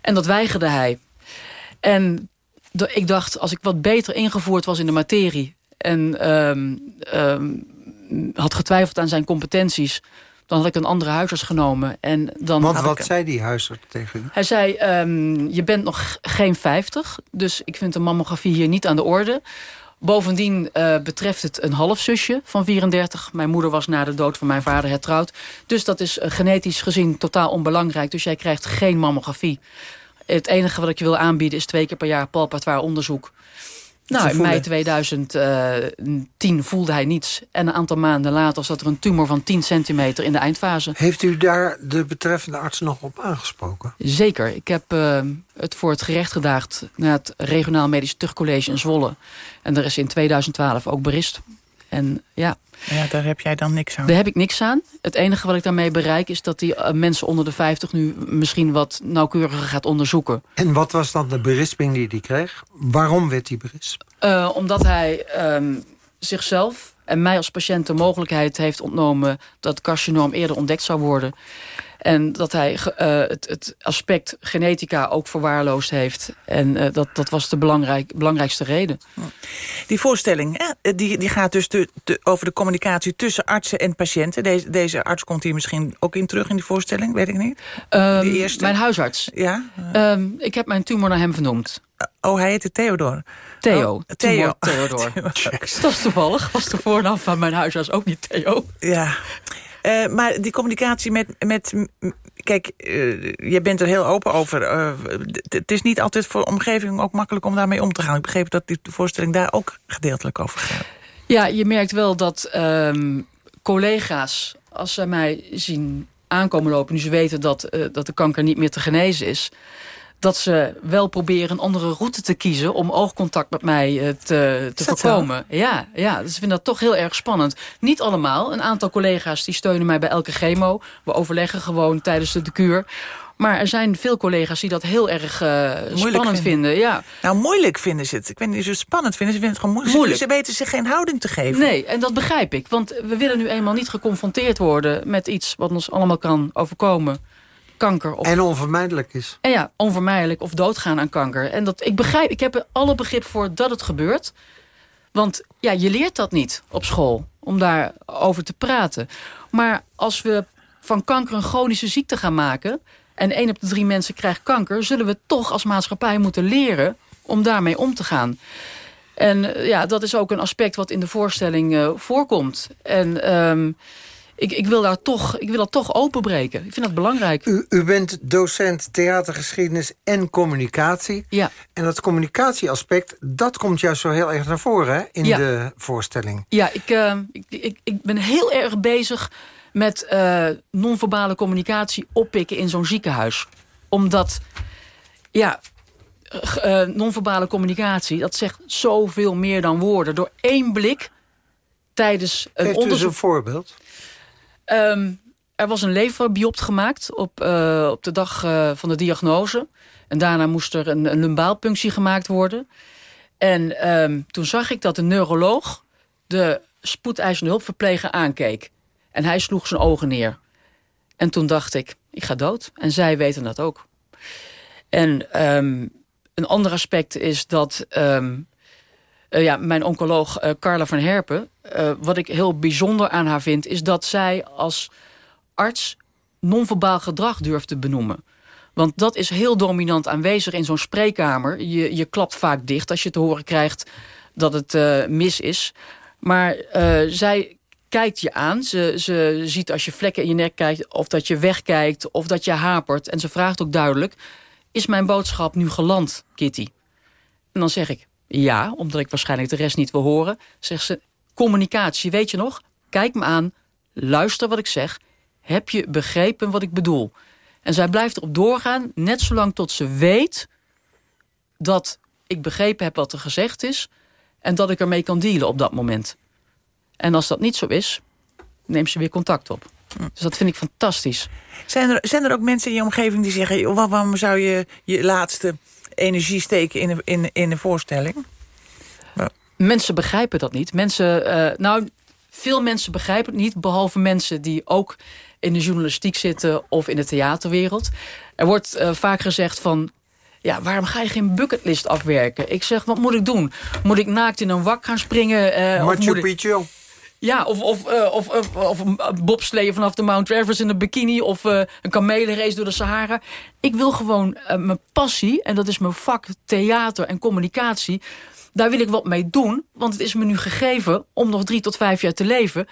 En dat weigerde hij. En ik dacht, als ik wat beter ingevoerd was in de materie... en um, um, had getwijfeld aan zijn competenties... dan had ik een andere huisarts genomen. En dan Want wat ik, zei die huisarts tegen u? Hij zei, um, je bent nog geen 50, dus ik vind de mammografie hier niet aan de orde... Bovendien uh, betreft het een halfzusje van 34. Mijn moeder was na de dood van mijn vader hertrouwd. Dus dat is uh, genetisch gezien totaal onbelangrijk. Dus jij krijgt geen mammografie. Het enige wat ik je wil aanbieden is twee keer per jaar palpatoire onderzoek. Nou, in mei 2010 voelde hij niets. En een aantal maanden later zat er een tumor van 10 centimeter in de eindfase. Heeft u daar de betreffende arts nog op aangesproken? Zeker. Ik heb uh, het voor het gerecht gedaagd naar het regionaal medisch tuchtcollege in Zwolle. En er is in 2012 ook berist. En ja... Ja, daar heb jij dan niks aan. Daar heb ik niks aan. Het enige wat ik daarmee bereik is dat die uh, mensen onder de 50 nu misschien wat nauwkeuriger gaat onderzoeken. En wat was dan de berisping die hij kreeg? Waarom werd hij berispt? Uh, omdat hij um, zichzelf en mij als patiënt de mogelijkheid heeft ontnomen dat carcinoom eerder ontdekt zou worden. En dat hij uh, het, het, aspect genetica ook verwaarloosd heeft. En uh, dat, dat was de belangrijk, belangrijkste reden. Die voorstelling hè, die, die gaat dus te, te, over de communicatie tussen artsen en patiënten. Deze, deze arts komt hier misschien ook in terug in die voorstelling, weet ik niet. Um, die eerste? Mijn huisarts. Ja? Um, ik heb mijn tumor naar hem vernoemd. Oh, hij heette Theodor. Theo. Oh, Theo. Theodor. dat is toevallig. Was de voornaam van mijn huisarts ook niet Theo. Ja. Uh, maar die communicatie met... met kijk, uh, je bent er heel open over. Uh, het is niet altijd voor omgeving ook makkelijk om daarmee om te gaan. Ik begreep dat die voorstelling daar ook gedeeltelijk over gaat. Ja, je merkt wel dat um, collega's, als ze mij zien aankomen lopen... nu ze weten dat, dat de kanker niet meer te genezen is dat ze wel proberen een andere route te kiezen... om oogcontact met mij uh, te, te voorkomen. Ja, ja, dus ik vind dat toch heel erg spannend. Niet allemaal. Een aantal collega's die steunen mij bij elke chemo. We overleggen gewoon tijdens de kuur. Maar er zijn veel collega's die dat heel erg uh, spannend vinden. vinden. Ja. Nou, moeilijk vinden ze het. Ik weet niet zo spannend vinden. Ze vinden het gewoon moeilijk. moeilijk. Ze weten zich geen houding te geven. Nee, en dat begrijp ik. Want we willen nu eenmaal niet geconfronteerd worden... met iets wat ons allemaal kan overkomen kanker. Of, en onvermijdelijk is. En ja, onvermijdelijk of doodgaan aan kanker. En dat, ik begrijp, ik heb er alle begrip voor dat het gebeurt. Want ja, je leert dat niet op school, om daarover te praten. Maar als we van kanker een chronische ziekte gaan maken... en één op de drie mensen krijgt kanker... zullen we toch als maatschappij moeten leren om daarmee om te gaan. En ja, dat is ook een aspect wat in de voorstelling uh, voorkomt. En... Um, ik, ik, wil daar toch, ik wil dat toch openbreken. Ik vind dat belangrijk. U, u bent docent theatergeschiedenis en communicatie. Ja. En dat communicatieaspect, dat komt juist zo heel erg naar voren hè, in de voorstelling. Ja, ik, uh, ik, ik, ik ben heel erg bezig met uh, non-verbale communicatie oppikken in zo'n ziekenhuis. Omdat, ja, uh, non-verbale communicatie, dat zegt zoveel meer dan woorden. Door één blik tijdens een onderzoek... een voorbeeld? Um, er was een leverbiopt gemaakt op, uh, op de dag uh, van de diagnose. En daarna moest er een, lumbaalpunctie gemaakt worden. En um, toen zag ik dat de neuroloog de spoedeisende hulpverpleger aankeek. En hij sloeg zijn ogen neer. En toen dacht ik, ik ga dood. En zij weten dat ook. En um, een ander aspect is dat uh, ja, mijn oncoloog uh, Carla van Herpen... Uh, wat ik heel bijzonder aan haar vind... is dat zij als arts non-verbaal gedrag durft te benoemen. Want dat is heel dominant aanwezig in zo'n spreekkamer. Je, je klapt vaak dicht als je te horen krijgt dat het mis is. Maar zij kijkt je aan. Ze, ze ziet als je vlekken in je nek kijkt... of dat je wegkijkt of dat je hapert. En ze vraagt ook duidelijk... is mijn boodschap nu geland, Kitty? En dan zeg ik ja, omdat ik waarschijnlijk de rest niet wil horen. Zegt ze, communicatie, weet je nog? Kijk me aan, luister wat ik zeg. Heb je begrepen wat ik bedoel? En zij blijft erop doorgaan, net zolang tot ze weet... dat ik begrepen heb wat er gezegd is... en dat ik ermee kan dealen op dat moment. En als dat niet zo is, neemt ze weer contact op. Dus dat vind ik fantastisch. Zijn er, zijn er ook mensen in je omgeving die zeggen... waarom zou je je laatste energie steken in in, in een voorstelling? Mensen begrijpen dat niet. Mensen, uh, nou, veel mensen begrijpen het niet... behalve mensen die ook in de journalistiek zitten... of in de theaterwereld. Er wordt uh, vaak gezegd van... Ja, waarom ga je geen bucketlist afwerken? Ik zeg, wat moet ik doen? Moet ik naakt in een wak gaan springen? Uh, Machu Picchu. Ja, of, of, uh, of, of, of een bobsleeën vanaf de Mount Everest in een bikini... of uh, een kamelenrace door de Sahara. Ik wil gewoon uh, mijn passie, en dat is mijn vak theater en communicatie... daar wil ik wat mee doen, want het is me nu gegeven... om nog drie tot vijf jaar te leven.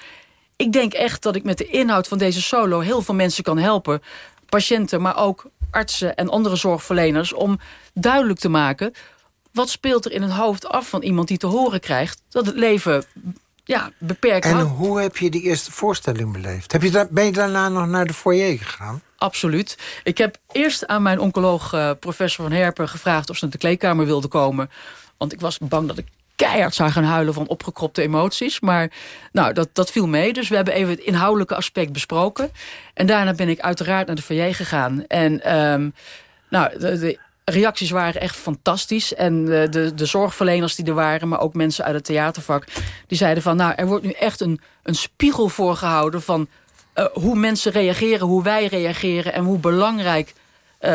Ik denk echt dat ik met de inhoud van deze solo... heel veel mensen kan helpen. Patiënten, maar ook artsen en andere zorgverleners... om duidelijk te maken... wat speelt er in het hoofd af van iemand die te horen krijgt... dat het leven ja, beperkt En hoe heb je die eerste voorstelling beleefd? Heb je daar, ben je daarna nog naar de foyer gegaan? Absoluut. Ik heb eerst aan mijn oncoloog uh, professor Van Herpen gevraagd... of ze naar de kleedkamer wilde komen. Want ik was bang dat ik keihard zou gaan huilen van opgekropte emoties. Maar nou, dat, dat viel mee. Dus we hebben even het inhoudelijke aspect besproken. En daarna ben ik uiteraard naar de foyer gegaan. En um, nou, de, de reacties waren echt fantastisch. En de, de, de, zorgverleners die er waren, maar ook mensen uit het theatervak... die zeiden van, nou, er wordt nu echt een, een spiegel voorgehouden... van uh, hoe mensen reageren, hoe wij reageren... en hoe belangrijk uh,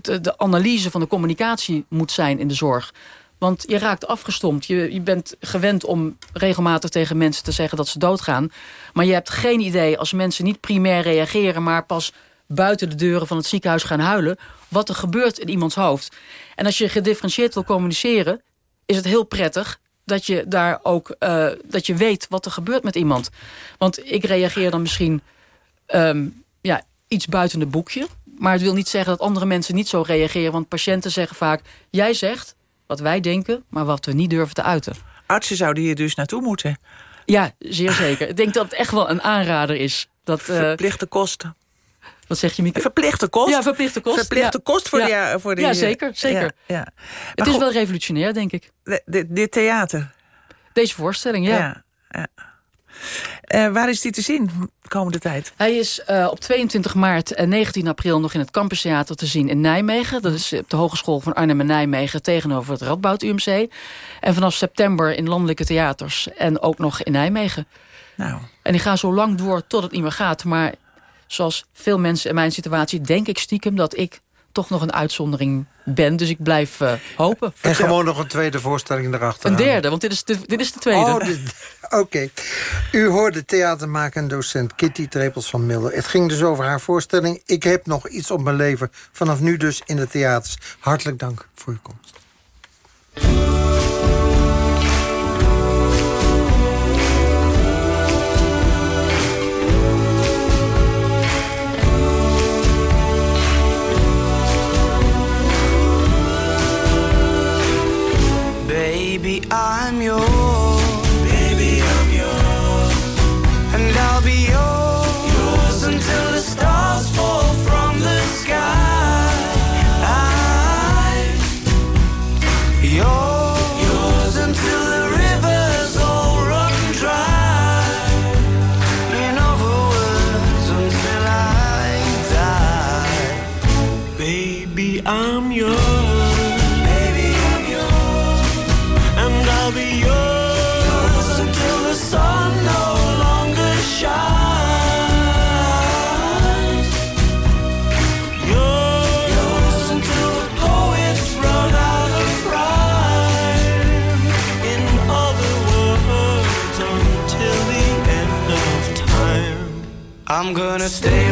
de, de analyse van de communicatie moet zijn in de zorg. Want je raakt afgestompt. Je, je bent gewend om regelmatig tegen mensen te zeggen dat ze doodgaan. Maar je hebt geen idee als mensen niet primair reageren... maar pas buiten de deuren van het ziekenhuis gaan huilen... wat er gebeurt in iemands hoofd. En als je gedifferentieerd wil communiceren... is het heel prettig dat je daar ook uh, dat je weet wat er gebeurt met iemand. Want ik reageer dan misschien um, ja, iets buiten het boekje. Maar het wil niet zeggen dat andere mensen niet zo reageren. Want patiënten zeggen vaak... jij zegt wat wij denken, maar wat we niet durven te uiten. Artsen zouden hier dus naartoe moeten. Ja, zeer zeker. ik denk dat het echt wel een aanrader is. Dat, uh, Verplichte kosten. Wat zeg je, Mieke? Verplichte kost? Ja, verplichte kost. Verplichte ja. kost voor, ja. Die, voor die... Ja, zeker. zeker. Ja. Het is wel revolutionair, denk ik. Dit theater? Deze voorstelling, ja. Uh, waar is die te zien de komende tijd? Hij is uh, op 22 maart en 19 april nog in het Campustheater te zien in Nijmegen. Dat is op de Hogeschool van Arnhem en Nijmegen tegenover het Radboud UMC. En vanaf september in landelijke theaters en ook nog in Nijmegen. Nou. En die gaan zo lang door tot het niet meer gaat. Maar zoals veel mensen in mijn situatie denk ik stiekem dat ik toch nog een uitzondering ben. Dus ik blijf uh, hopen. En gewoon nog een tweede voorstelling erachter. Een derde, want dit is de, dit is de tweede. Oh, Oké. Okay. U hoorde theatermaker en docent Kitty Trepels van Milder. Het ging dus over haar voorstelling. Ik heb nog iets op mijn leven. Vanaf nu dus in de theaters. Hartelijk dank voor uw komst. Maybe I'm yours. I'm gonna stay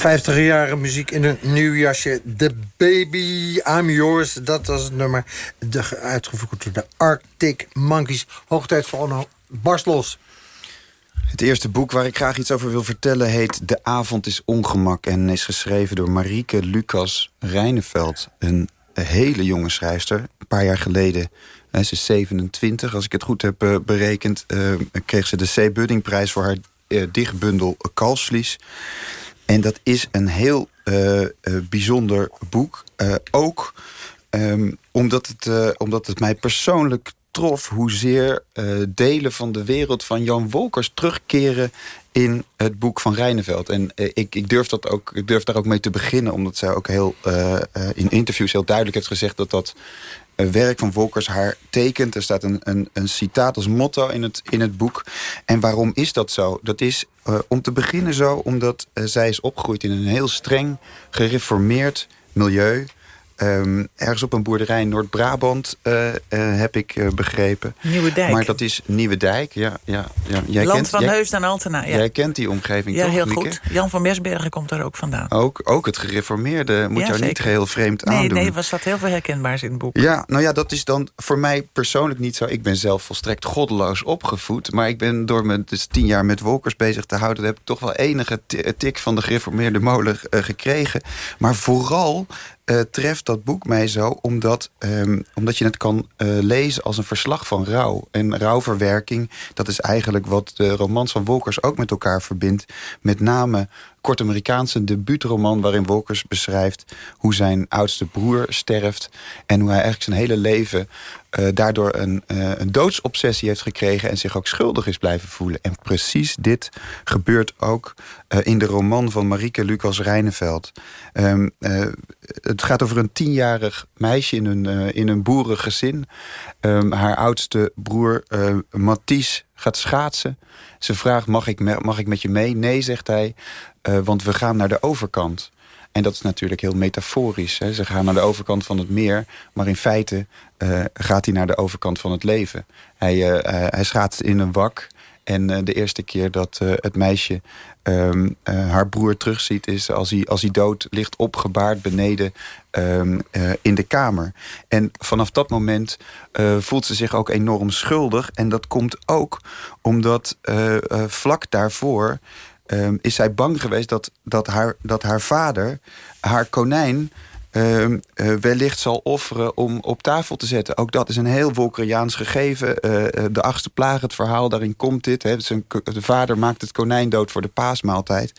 50-jarige muziek in een nieuw jasje. The Baby, I'm Yours. Dat was het nummer. De, uitgevoerd de Arctic Monkeys. Hoogtijd voor Onno. Barst los. Het eerste boek waar ik graag iets over wil vertellen heet De avond is ongemak. En is geschreven door Marieke Lucas Rijneveld. Een hele jonge schrijfster. Een paar jaar geleden en ze is 27, als ik het goed heb eh, berekend... Eh, kreeg ze de C. Buddingprijs voor haar eh, dichtbundel Kalslies. En dat is een heel eh, eh, bijzonder boek. Eh, ook ehm, omdat, het, omdat het mij persoonlijk trof... hoezeer delen van de wereld van Jan Wolkers terugkeren... in het boek van Rijneveld. En ik, ik, durf dat ook, ik durf daar ook mee te beginnen... omdat zij ook heel, in interviews heel duidelijk heeft gezegd... dat dat werk van Wolkers haar tekent. Er staat een, een, een citaat als motto in het, in het boek. En waarom is dat zo? Dat is eh, om te beginnen zo omdat eh, zij is opgegroeid in een heel streng gereformeerd milieu. Ehm, ergens op een boerderij in Noord-Brabant eh, eh, heb ik eh, begrepen. Nieuwe Dijk. Maar dat is Nieuwe Dijk, ja. ja, ja. Jij Land kent, van jij, Heusden en Altena. Ja, Jij kent die omgeving ja toch, heel Mieke? goed. Jan van Mersbergen komt daar ook vandaan. Ook, ook het gereformeerde moet Ja, jou niet geheel vreemd Nee, aandoen. nee, er zat heel veel herkenbaars in het boek. Ja, nou ja, dat is dan voor mij persoonlijk niet zo. Ik ben zelf volstrekt goddeloos opgevoed. Maar ik ben door me dus tien jaar met wolkers bezig te houden... heb ik toch wel enige ti- tik van de gereformeerde molen gekregen. Maar vooral eh, treft dat boek mij zo... omdat, ehm, omdat je het kan eh, lezen als een verslag van rouw. En rouwverwerking, dat is eigenlijk wat de romans van Wolkers ook met elkaar verbindt. Met name kort Amerikaanse debuutroman waarin Wolkers beschrijft hoe zijn oudste broer sterft en hoe hij eigenlijk zijn hele leven eh, daardoor een, eh, een doodsobsessie heeft gekregen en zich ook schuldig is blijven voelen. En precies dit gebeurt ook eh, in de roman van Marieke Lucas Rijneveld. Ehm, eh, het gaat over een tienjarig meisje in een, in een boerengezin. Ehm, haar oudste broer Mathies gaat schaatsen. Ze vraagt, mag ik, mag ik met je mee? Nee, zegt hij, eh, want we gaan naar de overkant. En dat is natuurlijk heel metaforisch. Hè? Ze gaan naar de overkant van het meer. Maar in feite eh, gaat hij naar de overkant van het leven. Hij, eh, hij schaatst in een wak. En de eerste keer dat het meisje ehm, eh, haar broer terugziet... is als hij, als hij dood ligt opgebaard beneden ehm, eh, in de kamer. En vanaf dat moment voelt ze zich ook enorm schuldig. En dat komt ook omdat vlak daarvoor... ehm, is zij bang geweest dat, dat, haar, dat haar vader haar konijn... ehm, eh, wellicht zal offeren om op tafel te zetten. Ook dat is een heel Wolkeriaans gegeven. Eh, eh, de achtste plaag, het verhaal, daarin komt dit. Hè. De vader maakt het konijn dood voor de paasmaaltijd.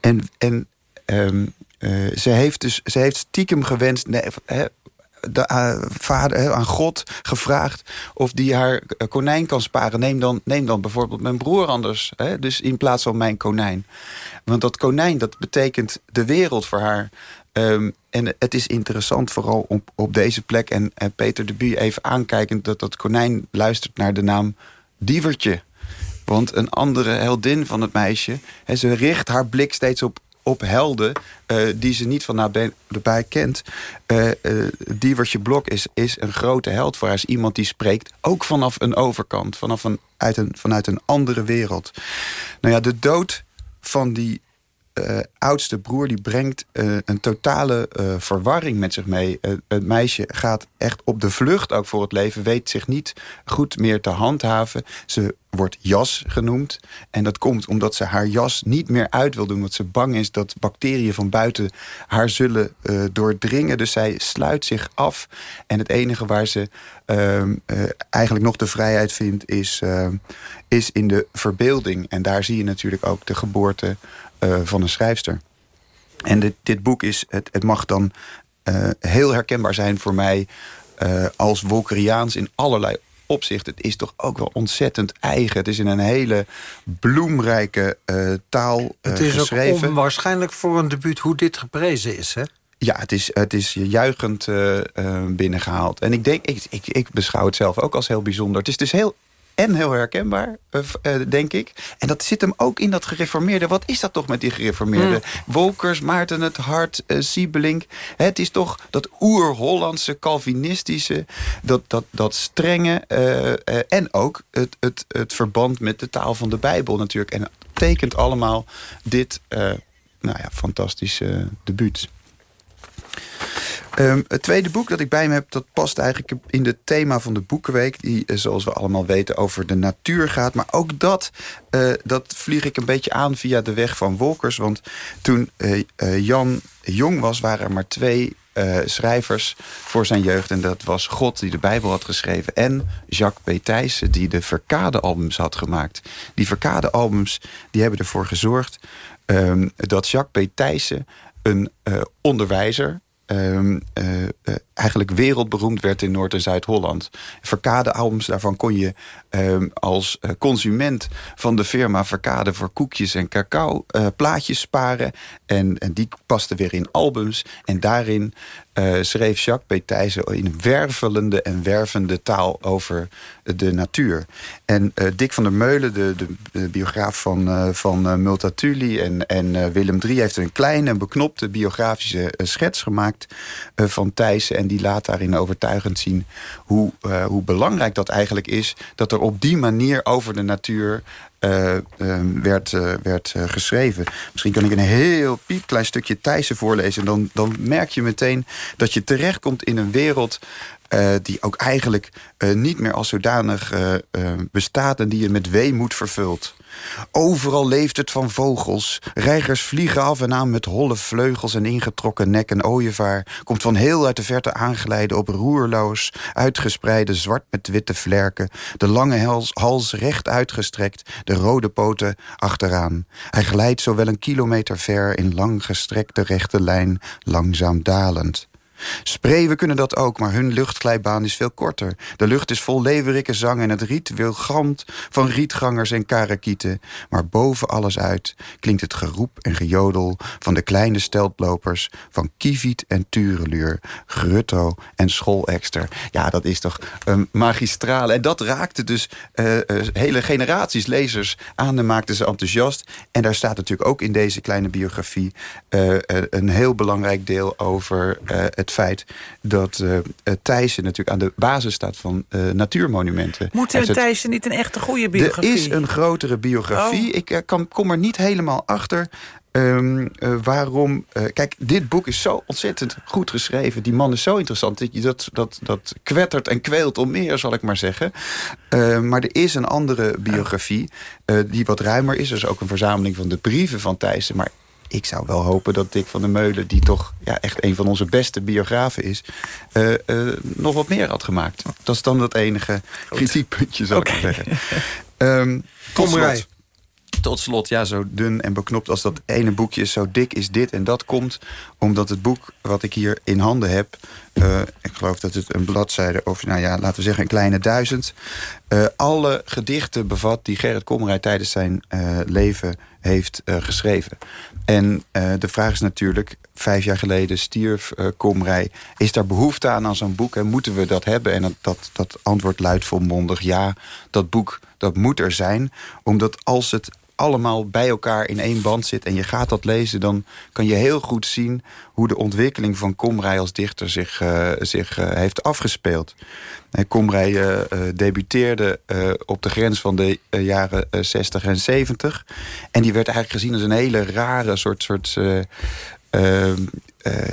En, en ehm, eh, ze, heeft dus, ze heeft stiekem gewenst... eh, hè, aan God gevraagd of die haar eh, konijn kan sparen. Neem dan, neem dan bijvoorbeeld mijn broer anders. Hè? Dus in plaats van mijn konijn. Want dat konijn, dat betekent de wereld voor haar. Ehm, en het is interessant, vooral op, op deze plek... en eh, Peter de Bie even aankijkend... dat dat konijn luistert naar de naam Dievertje. Want een andere heldin van het meisje... Hè, ze richt haar blik steeds op, op helden... eh, die ze niet van nabij kent. Eh eh, Dievertje Blok is, is een grote held voor haar. Is iemand die spreekt ook vanaf een overkant. Vanaf een, uit een, vanuit een andere wereld. Nou ja, de dood van die eh, oudste broer die brengt eh, een totale eh, verwarring met zich mee. het meisje gaat echt op de vlucht ook voor het leven, weet zich niet goed meer te handhaven. Ze wordt jas genoemd. En dat komt omdat ze haar jas niet meer uit wil doen. Omdat ze bang is dat bacteriën van buiten haar zullen doordringen. Dus zij sluit zich af. En het enige waar ze ehm, eigenlijk nog de vrijheid vindt... Is, is in de verbeelding. En daar zie je natuurlijk ook de geboorte uh, van een schrijfster. En dit, dit boek is, het, het mag dan uh, heel herkenbaar zijn voor mij uh, als Wolkeriaans in allerlei opzichten. Het is toch ook wel ontzettend eigen. Het is in een hele bloemrijke taal Het is geschreven. ook onwaarschijnlijk voor een debuut hoe dit geprezen is, hè? Ja, het is, het is juichend uh, binnengehaald. En ik denk, ik, ik, ik beschouw het zelf ook als heel bijzonder. Het is dus heel en heel herkenbaar, uh, denk ik. En dat zit hem ook in dat gereformeerde. Wat is dat toch met die gereformeerde? Mm. Wolkers, Maarten het Hart, uh, Siebelink. Het is toch dat oer-Hollandse, Calvinistische... dat, dat, dat strenge... Uh, en ook het, het, het verband met de taal van de Bijbel natuurlijk. En het tekent allemaal dit nou ja, fantastische debuut. Um, het tweede boek dat ik bij me heb, dat past eigenlijk in het thema van de Boekenweek. Die, eh, zoals we allemaal weten, over de natuur gaat. Maar ook dat, uh, dat vlieg ik een beetje aan via de weg van Wolkers. Want toen uh, Jan jong was, waren er maar twee schrijvers voor zijn jeugd. En dat was God, die de Bijbel had geschreven. En Jacques B. Thijssen, die de Verkade-albums had gemaakt. Die Verkade-albums hebben ervoor gezorgd... Um, dat Jacques B. Thijssen een onderwijzer um, uh, eigenlijk wereldberoemd werd in Noord- en Zuid-Holland. Verkade-albums, daarvan kon je um, als uh, consument van de firma Verkade voor koekjes en cacao plaatjes sparen. En, en die pasten weer in albums. En daarin schreef Jacques B. Thijssen in wervelende en wervende taal over de natuur. En Dick van der Meulen, de, de, biograaf van, van Multatuli en, en Willem III... heeft een kleine, beknopte biografische schets gemaakt van Thijssen. En die laat daarin overtuigend zien hoe, uh, hoe belangrijk dat eigenlijk is... dat er op die manier over de natuur uh, uh, werd, uh, werd geschreven. Misschien kan ik een heel piepklein stukje Thijssen voorlezen. En dan, dan merk je meteen dat je terechtkomt in een wereld... die ook eigenlijk niet meer als zodanig bestaat... en die je met weemoed vervult. Overal leeft het van vogels. Reigers vliegen af en aan met holle vleugels en ingetrokken nek. En ooievaar komt van heel uit de verte aanglijden op roerloos, uitgespreide zwart met witte vlerken. De lange hals, hals recht uitgestrekt, de rode poten achteraan. Hij glijdt zowel een kilometer ver in lang gestrekte rechte lijn, langzaam dalend. Spreeuwen kunnen dat ook, maar hun luchtglijbaan is veel korter. De lucht is vol leeuwerikke zang en het riet wilgamt van rietgangers en karakieten. Maar boven alles uit klinkt het geroep en gejodel van de kleine steltlopers... van Kiviet en Tureluur, Grutto en Scholekster. Ja, dat is toch een magistrale. En dat raakte dus uh, uh, hele generaties lezers aan en maakte ze enthousiast. En daar staat natuurlijk ook in deze kleine biografie... Een heel belangrijk deel over het het feit dat uh, Thijssen natuurlijk aan de basis staat van uh, natuurmonumenten. Moet Thijssen niet een echte goede biografie? Er is een grotere biografie. Oh. Ik kan, kom er niet helemaal achter. Um, uh, waarom... Uh, kijk, dit boek is zo ontzettend goed geschreven. Die man is zo interessant. Dat, dat, dat, dat kwettert en kweelt om meer, zal ik maar zeggen. Uh, maar er is een andere biografie die wat ruimer is. Er is ook een verzameling van de brieven van Thijssen. Maar ik zou wel hopen dat Dick van der Meulen... die toch ja, echt een van onze beste biografen is... Uh, uh, nog wat meer had gemaakt. Dat is dan het enige kritiekpuntje, zou okay. ik zeggen. um, tot slot, tot slot, ja, zo dun en beknopt als dat ene boekje is... zo dik is dit en dat komt... omdat het boek wat ik hier in handen heb... Uh, ik geloof dat het een bladzijde of, nou ja, laten we zeggen een kleine duizend... alle gedichten bevat die Gerrit Komrij tijdens zijn leven heeft geschreven. En de vraag is natuurlijk, vijf jaar geleden stierf Komrij. Is daar behoefte aan aan zo'n boek en moeten we dat hebben? En dat, dat, dat antwoord luidt volmondig ja. Dat boek, dat moet er zijn. Omdat als het allemaal bij elkaar in één band zit en je gaat dat lezen... dan kan je heel goed zien hoe de ontwikkeling van Komrij als dichter zich, uh, zich uh, heeft afgespeeld. Komrij uh, debuteerde op de grens van de jaren 60 en 70. En die werd eigenlijk gezien als een hele rare soort... soort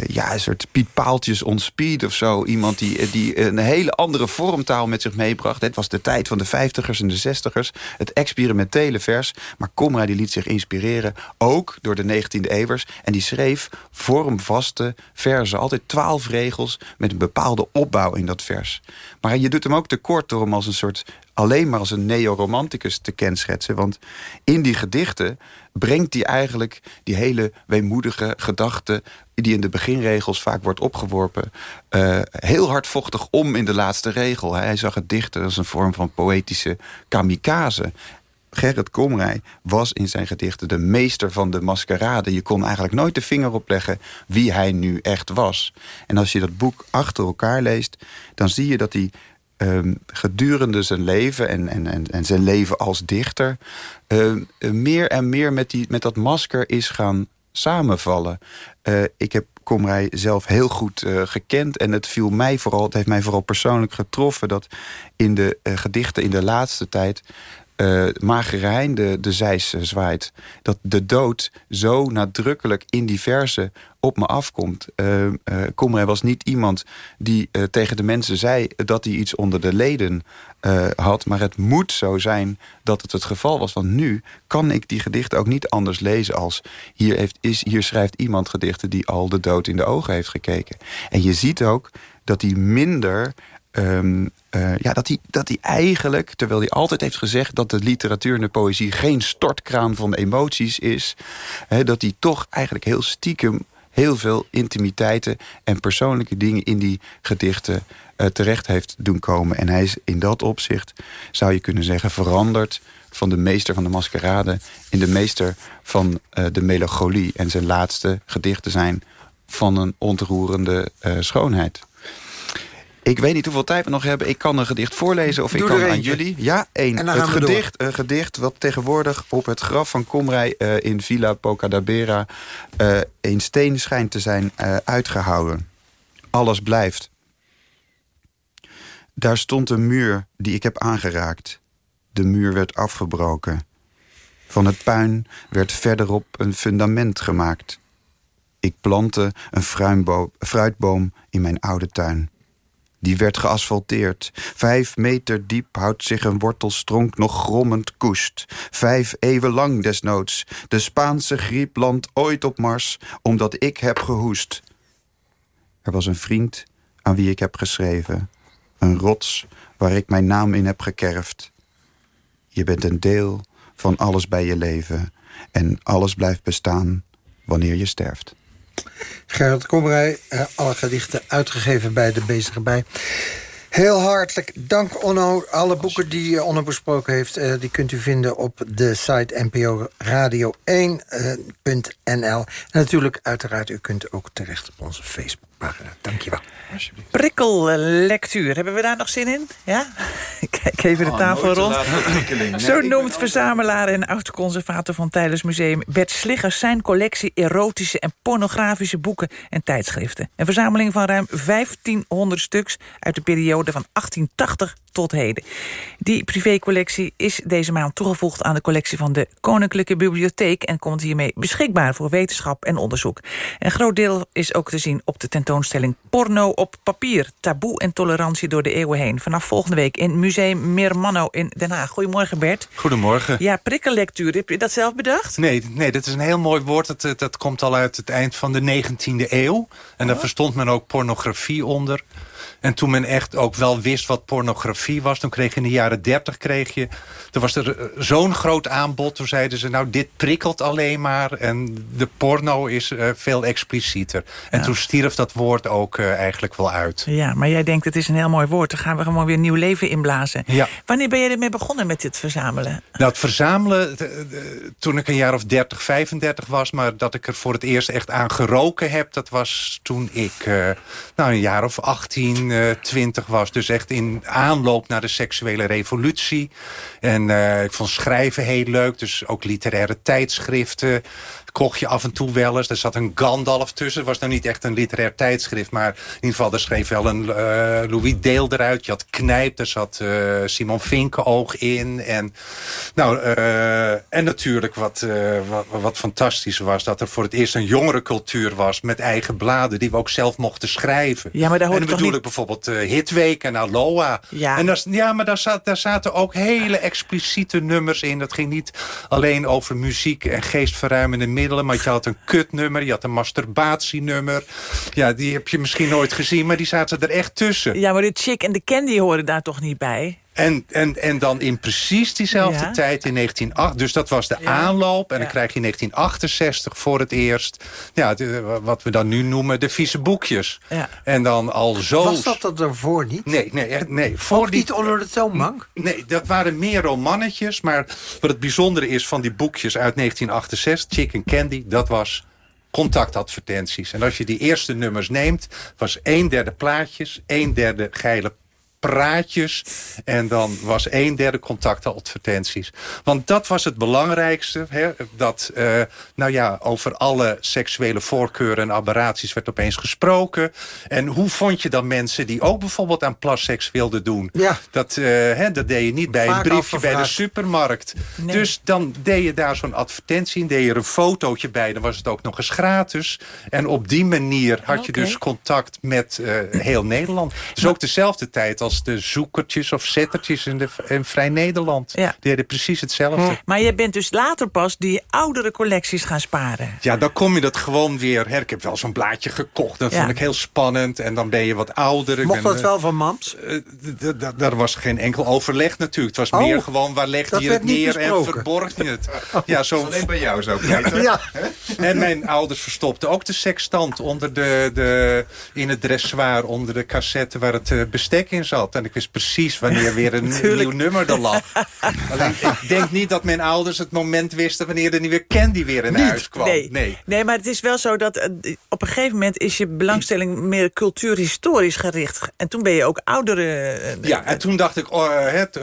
ja, een soort Piet Paaltjes on speed of zo. Iemand die, die een hele andere vormtaal met zich meebracht. Het was de tijd van de vijftigers en de zestigers. Het experimentele vers. Maar Comra die liet zich inspireren ook door de 19e eeuwers. En die schreef vormvaste verzen. Altijd twaalf regels met een bepaalde opbouw in dat vers. Maar je doet hem ook tekort door hem als een soort alleen maar als een neoromanticus te kenschetsen. Want in die gedichten brengt hij eigenlijk die hele weemoedige gedachte... die in de beginregels vaak wordt opgeworpen... Uh, heel hardvochtig om in de laatste regel. Hij zag het dichten als een vorm van poëtische kamikaze. Gerrit Komrij was in zijn gedichten de meester van de maskerade. Je kon eigenlijk nooit de vinger opleggen wie hij nu echt was. En als je dat boek achter elkaar leest... dan zie je dat hij um, gedurende zijn leven en, en, en, en, zijn leven als dichter... Uh, meer en meer met, die, met dat masker is gaan samenvallen. Uh, ik heb Komrij zelf heel goed uh, gekend. En het viel mij vooral, het heeft mij vooral persoonlijk getroffen... dat in de gedichten in de laatste tijd uh, Magerijn de, de zeis zwaait. Dat de dood zo nadrukkelijk in die verse op me afkomt. Uh, uh, was niet iemand die tegen de mensen zei... dat hij iets onder de leden had. Maar het moet zo zijn dat het het geval was. Want nu kan ik die gedichten ook niet anders lezen als... hier, heeft, is, hier schrijft iemand gedichten die al de dood in de ogen heeft gekeken. En je ziet ook dat hij minder Um, uh, ja, dat, hij, dat hij eigenlijk, terwijl hij altijd heeft gezegd... dat de literatuur en de poëzie geen stortkraan van emoties is... Dat hij toch eigenlijk heel stiekem heel veel intimiteiten... en persoonlijke dingen in die gedichten uh, terecht heeft doen komen. En hij is in dat opzicht, zou je kunnen zeggen, veranderd... van de meester van de maskerade in de meester van uh, de melancholie. En zijn laatste gedichten zijn van een ontroerende schoonheid. Ik weet niet hoeveel tijd we nog hebben. Ik kan een gedicht voorlezen of ik kan aan jullie. Ja, één. Het gedicht, een gedicht wat tegenwoordig op het graf van Komrij uh, in Villa Pocadabera uh, in steen schijnt te zijn uh, uitgehouden. Alles blijft. Daar stond een muur die ik heb aangeraakt. De muur werd afgebroken. Van het puin werd verderop een fundament gemaakt. Ik plantte een fruitboom in mijn oude tuin. Die werd geasfalteerd. Vijf meter diep houdt zich een wortelstronk nog grommend koest. Vijf eeuwen lang desnoods. De Spaanse griep landt ooit op Mars, omdat ik heb gehoest. Er was een vriend aan wie ik heb geschreven. Een rots waar ik mijn naam in heb gekerfd. Je bent een deel van alles bij je leven. En alles blijft bestaan wanneer je sterft. Gerrit Komrij, uh, alle gedichten uitgegeven bij de Bezige Bij. Heel hartelijk dank Onno. Alle boeken die Onno besproken heeft... Uh, die kunt u vinden op de site nporadio1.nl. en natuurlijk, uiteraard, u kunt ook terecht op onze Facebookpagina. Dank je wel. Prikkellectuur. Hebben we daar nog zin in? Ja? Kijk even de oh, tafel rond. Zo noemt verzamelaar en oud-conservator van Tijdens Museum Bert Sliggers zijn collectie erotische en pornografische boeken en tijdschriften. Een verzameling van ruim 1500 stuks uit de periode van 1880 tot heden. Die privécollectie is deze maand toegevoegd aan de collectie van de Koninklijke Bibliotheek en komt hiermee beschikbaar voor wetenschap en onderzoek. Een groot deel is ook te zien op de tentoonstelling Porno op papier. Taboe en tolerantie door de eeuwen heen. Vanaf volgende week in Museum Meermanno in Den Haag. Goedemorgen Bert. Goedemorgen. Ja, prikkellectuur. Heb je dat zelf bedacht? Nee, nee dat is een heel mooi woord. Dat, dat komt al uit het eind van de 19e eeuw. En daar oh. verstond men ook pornografie onder. En toen men echt ook wel wist wat pornografie was... toen kreeg je in de jaren dertig kreeg je... er was er eh, zo'n groot aanbod. Toen zeiden ze, nou, dit prikkelt alleen maar... en de porno is uh, veel explicieter. En toen stierf dat woord ook uh, eigenlijk wel uit. Ja, maar jij denkt, het is een heel mooi woord. Dan gaan we gewoon weer nieuw leven inblazen. Ja. Wanneer ben je ermee begonnen met dit verzamelen? Nou, het verzamelen, toen ik een jaar of 30, 35 was... maar dat ik er voor het eerst echt aan geroken heb... dat was toen ik nou, een jaar of 18 twintig was. Dus echt in aanloop naar de seksuele revolutie. En uh, ik vond schrijven heel leuk. Dus ook literaire tijdschriften kocht je af en toe wel eens. Er zat een Gandalf tussen. Het was nou niet echt een literair tijdschrift. Maar in ieder geval, er schreef wel een uh, Louis Deel eruit. Je had Knijp, er zat uh, Simon Vinkenoog in. En, nou, uh, en natuurlijk wat, wat, wat, fantastisch was... dat er voor het eerst een jongerencultuur was... met eigen bladen die we ook zelf mochten schrijven. Ja, maar daar hoort en dan bedoel niet... ik bijvoorbeeld Hitweek en Aloha. Ja, en dat, ja maar daar, zat, daar zaten ook hele expliciete nummers in. Dat ging niet alleen over muziek en geestverruimende middelen... maar je had een kutnummer, je had een masturbatienummer. Ja, die heb je misschien nooit gezien, maar die zaten er echt tussen. Ja, maar de chick en de candy horen daar toch niet bij? En, en, en dan in precies diezelfde Ja. tijd, in 1908... dus dat was de aanloop. En dan krijg je in 1968 voor het eerst... Ja, de- wat we dan nu noemen de vieze boekjes. Ja. En dan al zo... Was dat dat ervoor niet? Nee, nee, echt- nee. Voor Ook niet onder de toonbank? Nee, dat waren meer romannetjes. Maar wat het bijzondere is van die boekjes uit 1968... Chicken Candy, dat was contactadvertenties. En als je die eerste nummers neemt... was een derde plaatjes, een derde geile praatjes. En dan was een derde contactadvertenties. Want dat was het belangrijkste. Hè, dat, eh, nou ja, over alle seksuele voorkeuren en aberraties werd opeens gesproken. En hoe vond je dan mensen die ook bijvoorbeeld aan plasseks wilden doen? Ja. Dat, eh, hè, dat deed je niet bij Vaak een briefje bij de supermarkt. Nee. Dus dan deed je daar zo'n advertentie in, deed je er een fotootje bij. Dan was het ook nog eens gratis. En op die manier had je dus contact met eh, heel Nederland. Dus ook dezelfde tijd als de zoekertjes of zettertjes in, de, in Vrij Nederland. Ja. Die deden precies hetzelfde. Maar je bent dus later pas die oudere collecties gaan sparen. Ja, dan kom je dat gewoon weer. Ik heb wel zo'n blaadje gekocht. Dat Ja. vond ik heel spannend. En dan ben je wat ouder. Ik Mocht ben, dat eh, wel van Mams? eh, Daar was geen enkel overleg natuurlijk. Het was Oh, meer gewoon waar leg dat je het werd niet neer en besproken. verborg je het. Ja, zo, Alleen bij jou zo, Peter. Ja. en mijn ouders verstopten ook de sextant onder de, de, in het dressoir, onder de cassette waar het eh, bestek in zat. En ik wist precies wanneer weer een nieuw nummer er lag. Alleen, ik denk niet dat mijn ouders het moment wisten wanneer de nieuwe Candy weer in huis kwam. Nee. nee. nee, maar het is wel zo dat eh, op een gegeven moment is je belangstelling meer cultuurhistorisch gericht. En toen ben je ook oudere... eh, Ja, en toen dacht ik, oh, eh, het,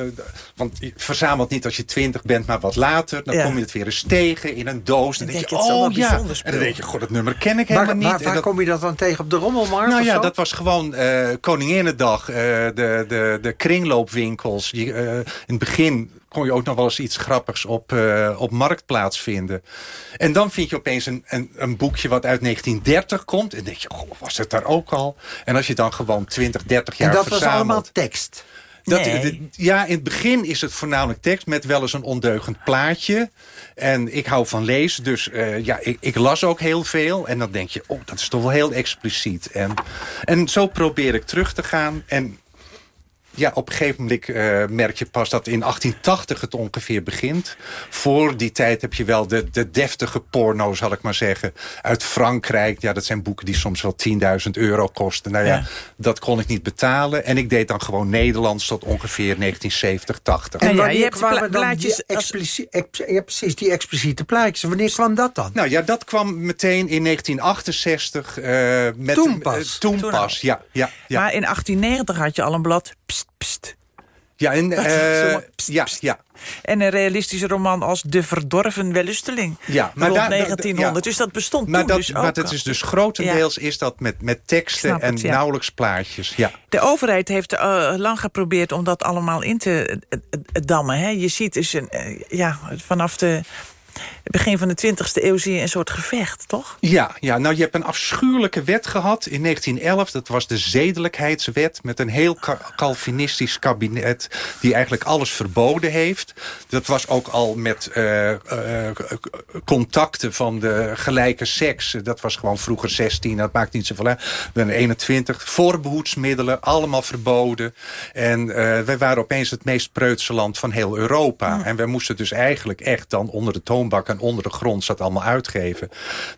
want je verzamelt niet als je twintig bent, maar wat later. Dan Ja. kom je het weer eens tegen in een doos. Dan Dan denk je, het oh ja. En dan denk je, god, dat nummer ken ik helemaal waar, niet. En waar dat- kom je dat dan tegen? Op de rommelmarkt nou ja, zo? dat was gewoon eh Koninginnedag. eh, de, de, de kringloopwinkels. Die, eh, in het begin kon je ook nog wel eens iets grappigs op, eh, op Marktplaats vinden. En dan vind je opeens een, een, een boekje wat uit 1930 komt. En denk je, goh, was het daar ook al? En als je dan gewoon 20, 30 jaar En dat was allemaal tekst. Dat, Nee. de- ja, in het begin is het voornamelijk tekst met wel eens een ondeugend plaatje. En ik hou van lezen, dus eh, ja, ik, ik las ook heel veel. En dan denk je, oh, dat is toch wel heel expliciet. En, en zo probeer ik terug te gaan. En ja, op een gegeven moment eh, merk je pas dat in 1880 het ongeveer begint. Voor die tijd heb je wel de, de deftige porno, zal ik maar zeggen. Uit Frankrijk. Ja, dat zijn boeken die soms wel 10.000 euro kosten. Nou ja, Ja. dat kon ik niet betalen. En ik deed dan gewoon Nederlands tot ongeveer 1970, 80. Nou En ja, wanneer je hebt kwamen pla- dan blaadjes die als- explici- ex- ja, precies, die expliciete plaatjes. Wanneer kwam dat dan? Nou ja, dat kwam meteen in 1968. eh, met, Toen pas. eh, toen Toen pas, ja. ja, ja. Maar in 1890 had je al een blad... Pst, pst. ja, en, pst, ja, ja. En een realistische roman als De Verdorven Wellusteling. Ja, maar rond daar- daar- 1900. ja. Dus dat bestond Maar, toen dat, dus ook maar dat is dus grotendeels is dat met, met teksten en het, ja. nauwelijks plaatjes. Ja. De overheid heeft eh, lang geprobeerd om dat allemaal in te eh, dammen. Hè? Je ziet dus een, ja, vanaf de begin van de 20e eeuw zie je een soort gevecht, toch? Ja, ja, nou je hebt een afschuwelijke wet gehad in 1911. Dat was de zedelijkheidswet met een heel Calvinistisch kabinet... die eigenlijk alles verboden heeft. Dat was ook al met eh, eh, contacten van de gelijke seks. Dat was gewoon vroeger 16, dat maakt niet zoveel uit. Dan 21, voorbehoedsmiddelen, allemaal verboden. En eh, wij waren opeens het meest preutse land van heel Europa. En wij moesten dus eigenlijk echt dan onder de en onder de grond dat allemaal uitgeven.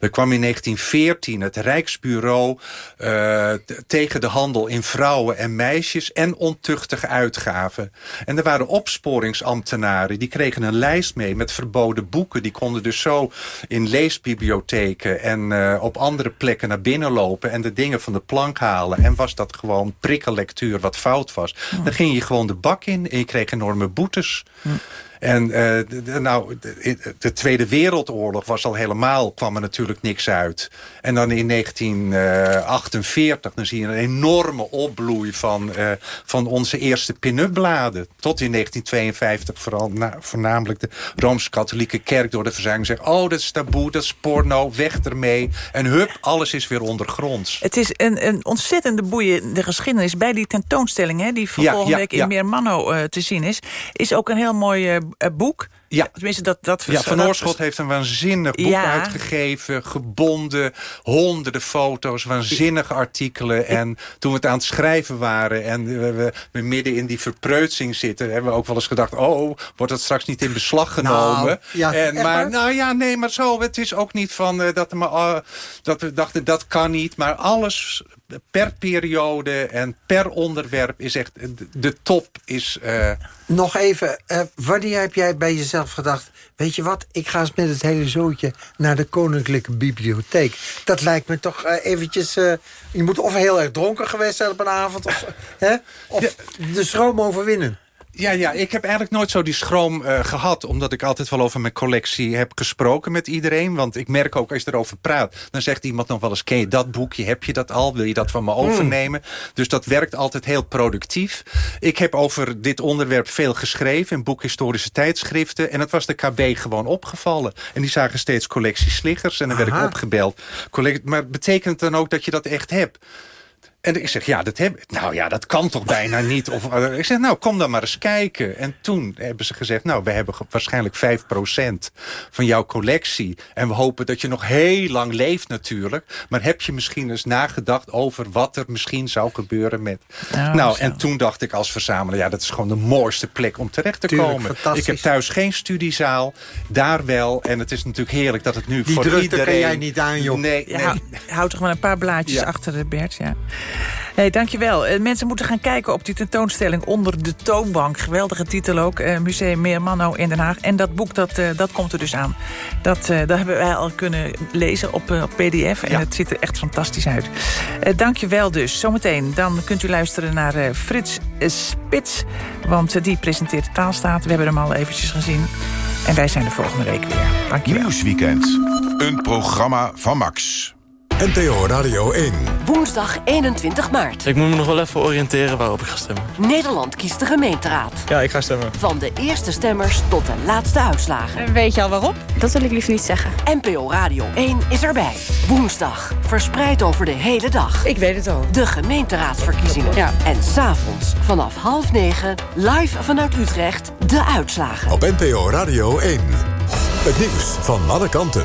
Er kwam in 1914 het Rijksbureau eh, tegen de handel in vrouwen en meisjes... en ontuchtige uitgaven. En er waren opsporingsambtenaren, die kregen een lijst mee... met verboden boeken. Die konden dus zo in leesbibliotheken en eh, op andere plekken naar binnen lopen... en de dingen van de plank halen. En was dat gewoon prikkellectuur wat fout was. Dan ging je gewoon de bak in en je kreeg enorme boetes. En uh, nou, de, de, Tweede Wereldoorlog was al helemaal, kwam er natuurlijk niks uit. En dan in 1948, dan zie je een enorme opbloei van, uh, van onze eerste pin-up bladen. Tot in 1952 vooral, na, voornamelijk de Rooms-Katholieke Kerk door de verzuiling zegt... oh, dat is taboe, dat is porno, weg ermee. En hup, alles is weer ondergronds. Het is een, een ontzettende boeiende geschiedenis bij die tentoonstelling... Hè, die volgende ja, ja, week in ja. Meermanno uh, te zien is... is ook een heel mooi boek. Ja. Tenminste, dat, dat ja, Van Oorschot heeft een waanzinnig boek ja. uitgegeven. Gebonden, honderden foto's, waanzinnige artikelen. En toen we het aan het schrijven waren... en we, we midden in die verpreutsing zitten... hebben we ook wel eens gedacht... oh, wordt dat straks niet in beslag genomen? Nou, ja, en, maar, nou ja, nee, maar zo. Het is ook niet van uh, dat, uh, dat we dachten, dat kan niet. Maar alles per periode en per onderwerp is echt... de top is... Uh... Nog even, uh, wanneer heb jij bij jezelf gedacht... weet je wat, ik ga eens met het hele zootje... naar de Koninklijke Bibliotheek. Dat lijkt me toch uh, eventjes... je moet of heel erg dronken geweest zijn op een avond... of, hè, of ja. de schroom overwinnen. Ja, ja, ik heb eigenlijk nooit zo die schroom uh, gehad. Omdat ik altijd wel over mijn collectie heb gesproken met iedereen. Want ik merk ook als je erover praat. Dan zegt iemand nog wel eens, ken je dat boekje? Heb je dat al? Wil je dat van me overnemen? Mm. Dus dat werkt altijd heel productief. Ik heb over dit onderwerp veel geschreven. In boekhistorische tijdschriften. En het was de KB gewoon opgevallen. En die zagen steeds collecties sliggers. En dan Aha. werd ik opgebeld. Maar betekent het dan ook dat je dat echt hebt? En ik zeg, ja, dat heb, nou ja, dat kan toch bijna niet. Of, uh, ik zeg, nou, kom dan maar eens kijken. En toen hebben ze gezegd, nou, we hebben waarschijnlijk 5% van jouw collectie. En we hopen dat je nog heel lang leeft natuurlijk. Maar heb je misschien eens nagedacht over wat er misschien zou gebeuren met... Nou, nou en toen dacht ik als verzamelaar, ja, dat is gewoon de mooiste plek om terecht te Tuurlijk, komen. Ik heb thuis geen studiezaal, daar wel. En het is natuurlijk heerlijk dat het nu Die voor drukte iedereen... kan jij niet aan, joh. Nee, Ja, nee. hou, hou toch maar een paar blaadjes ja. achter de Bert, ja. Hey, dankjewel. Uh, mensen moeten gaan kijken op die tentoonstelling Onder de Toonbank. Geweldige titel ook. Uh, Museum Meermanno in Den Haag. En dat boek, dat, uh, dat komt er dus aan. Dat, dat hebben wij al kunnen lezen op, op pdf. En ja. het ziet er echt fantastisch uit. dankjewel dus. Zometeen dan kunt u luisteren naar Frits Spits. Want die presenteert de taalstaat. We hebben hem al eventjes gezien. En wij zijn de volgende week weer. Dankjewel. Nieuwsweekend. Een programma van Max. NTO Radio 1. Woensdag 21 maart. Ik moet me nog wel even oriënteren waarop ik ga stemmen. Nederland kiest de gemeenteraad. Ja, ik ga stemmen. Van de eerste stemmers tot de laatste uitslagen. Weet je al waarop? Dat wil ik liever niet zeggen. NPO Radio 1 is erbij. Woensdag. Verspreid over de hele dag. Ik weet het al. De gemeenteraadsverkiezingen. Ja. En s'avonds vanaf half negen live vanuit Utrecht de uitslagen. Op NPO Radio 1. Het nieuws van alle kanten.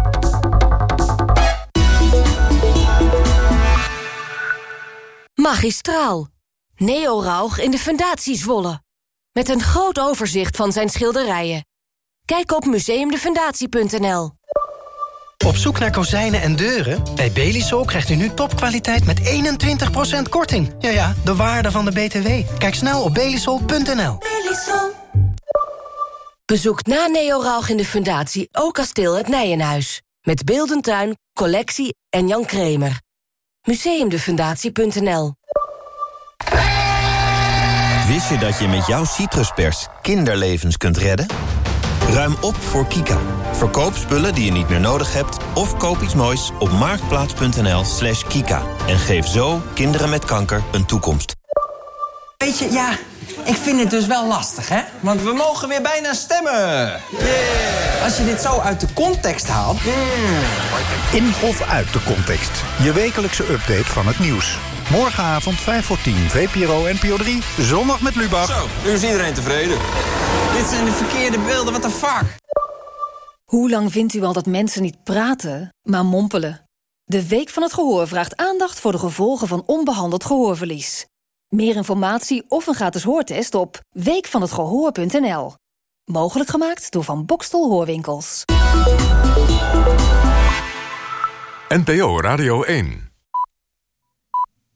Magistraal. Neo Rauch in de Fundatie Zwolle. Met een groot overzicht van zijn schilderijen. Kijk op museumdefundatie.nl. Op zoek naar kozijnen en deuren? Bij Belisol krijgt u nu topkwaliteit met 21% korting. Ja ja, de waarde van de BTW. Kijk snel op belisol.nl. Belisol. Bezoek na Neo Rauch in de Fundatie ook kasteel het Nijenhuis. Met Beeldentuin, collectie en Jan Kremer. Museumdefundatie.nl Wist je dat je met jouw citruspers kinderlevens kunt redden? Ruim op voor Kika. Verkoop spullen die je niet meer nodig hebt... of koop iets moois op marktplaats.nl slash kika. En geef zo kinderen met kanker een toekomst. Weet je, ja, ik vind het dus wel lastig, hè? Want we mogen weer bijna stemmen. Yeah. Als je dit zo uit de context haalt... In of uit de context. Je wekelijkse update van het nieuws. Morgenavond 5 voor 10, VPRO NPO 3. Zondag met Lubach. Zo, nu is iedereen tevreden. Dit zijn de verkeerde beelden, what the fuck? Hoe lang vindt u al dat mensen niet praten, maar mompelen? De Week van het Gehoor vraagt aandacht voor de gevolgen van onbehandeld gehoorverlies. Meer informatie of een gratis hoortest op weekvanhetgehoor.nl. Mogelijk gemaakt door Van Bokstel Hoorwinkels. NPO Radio 1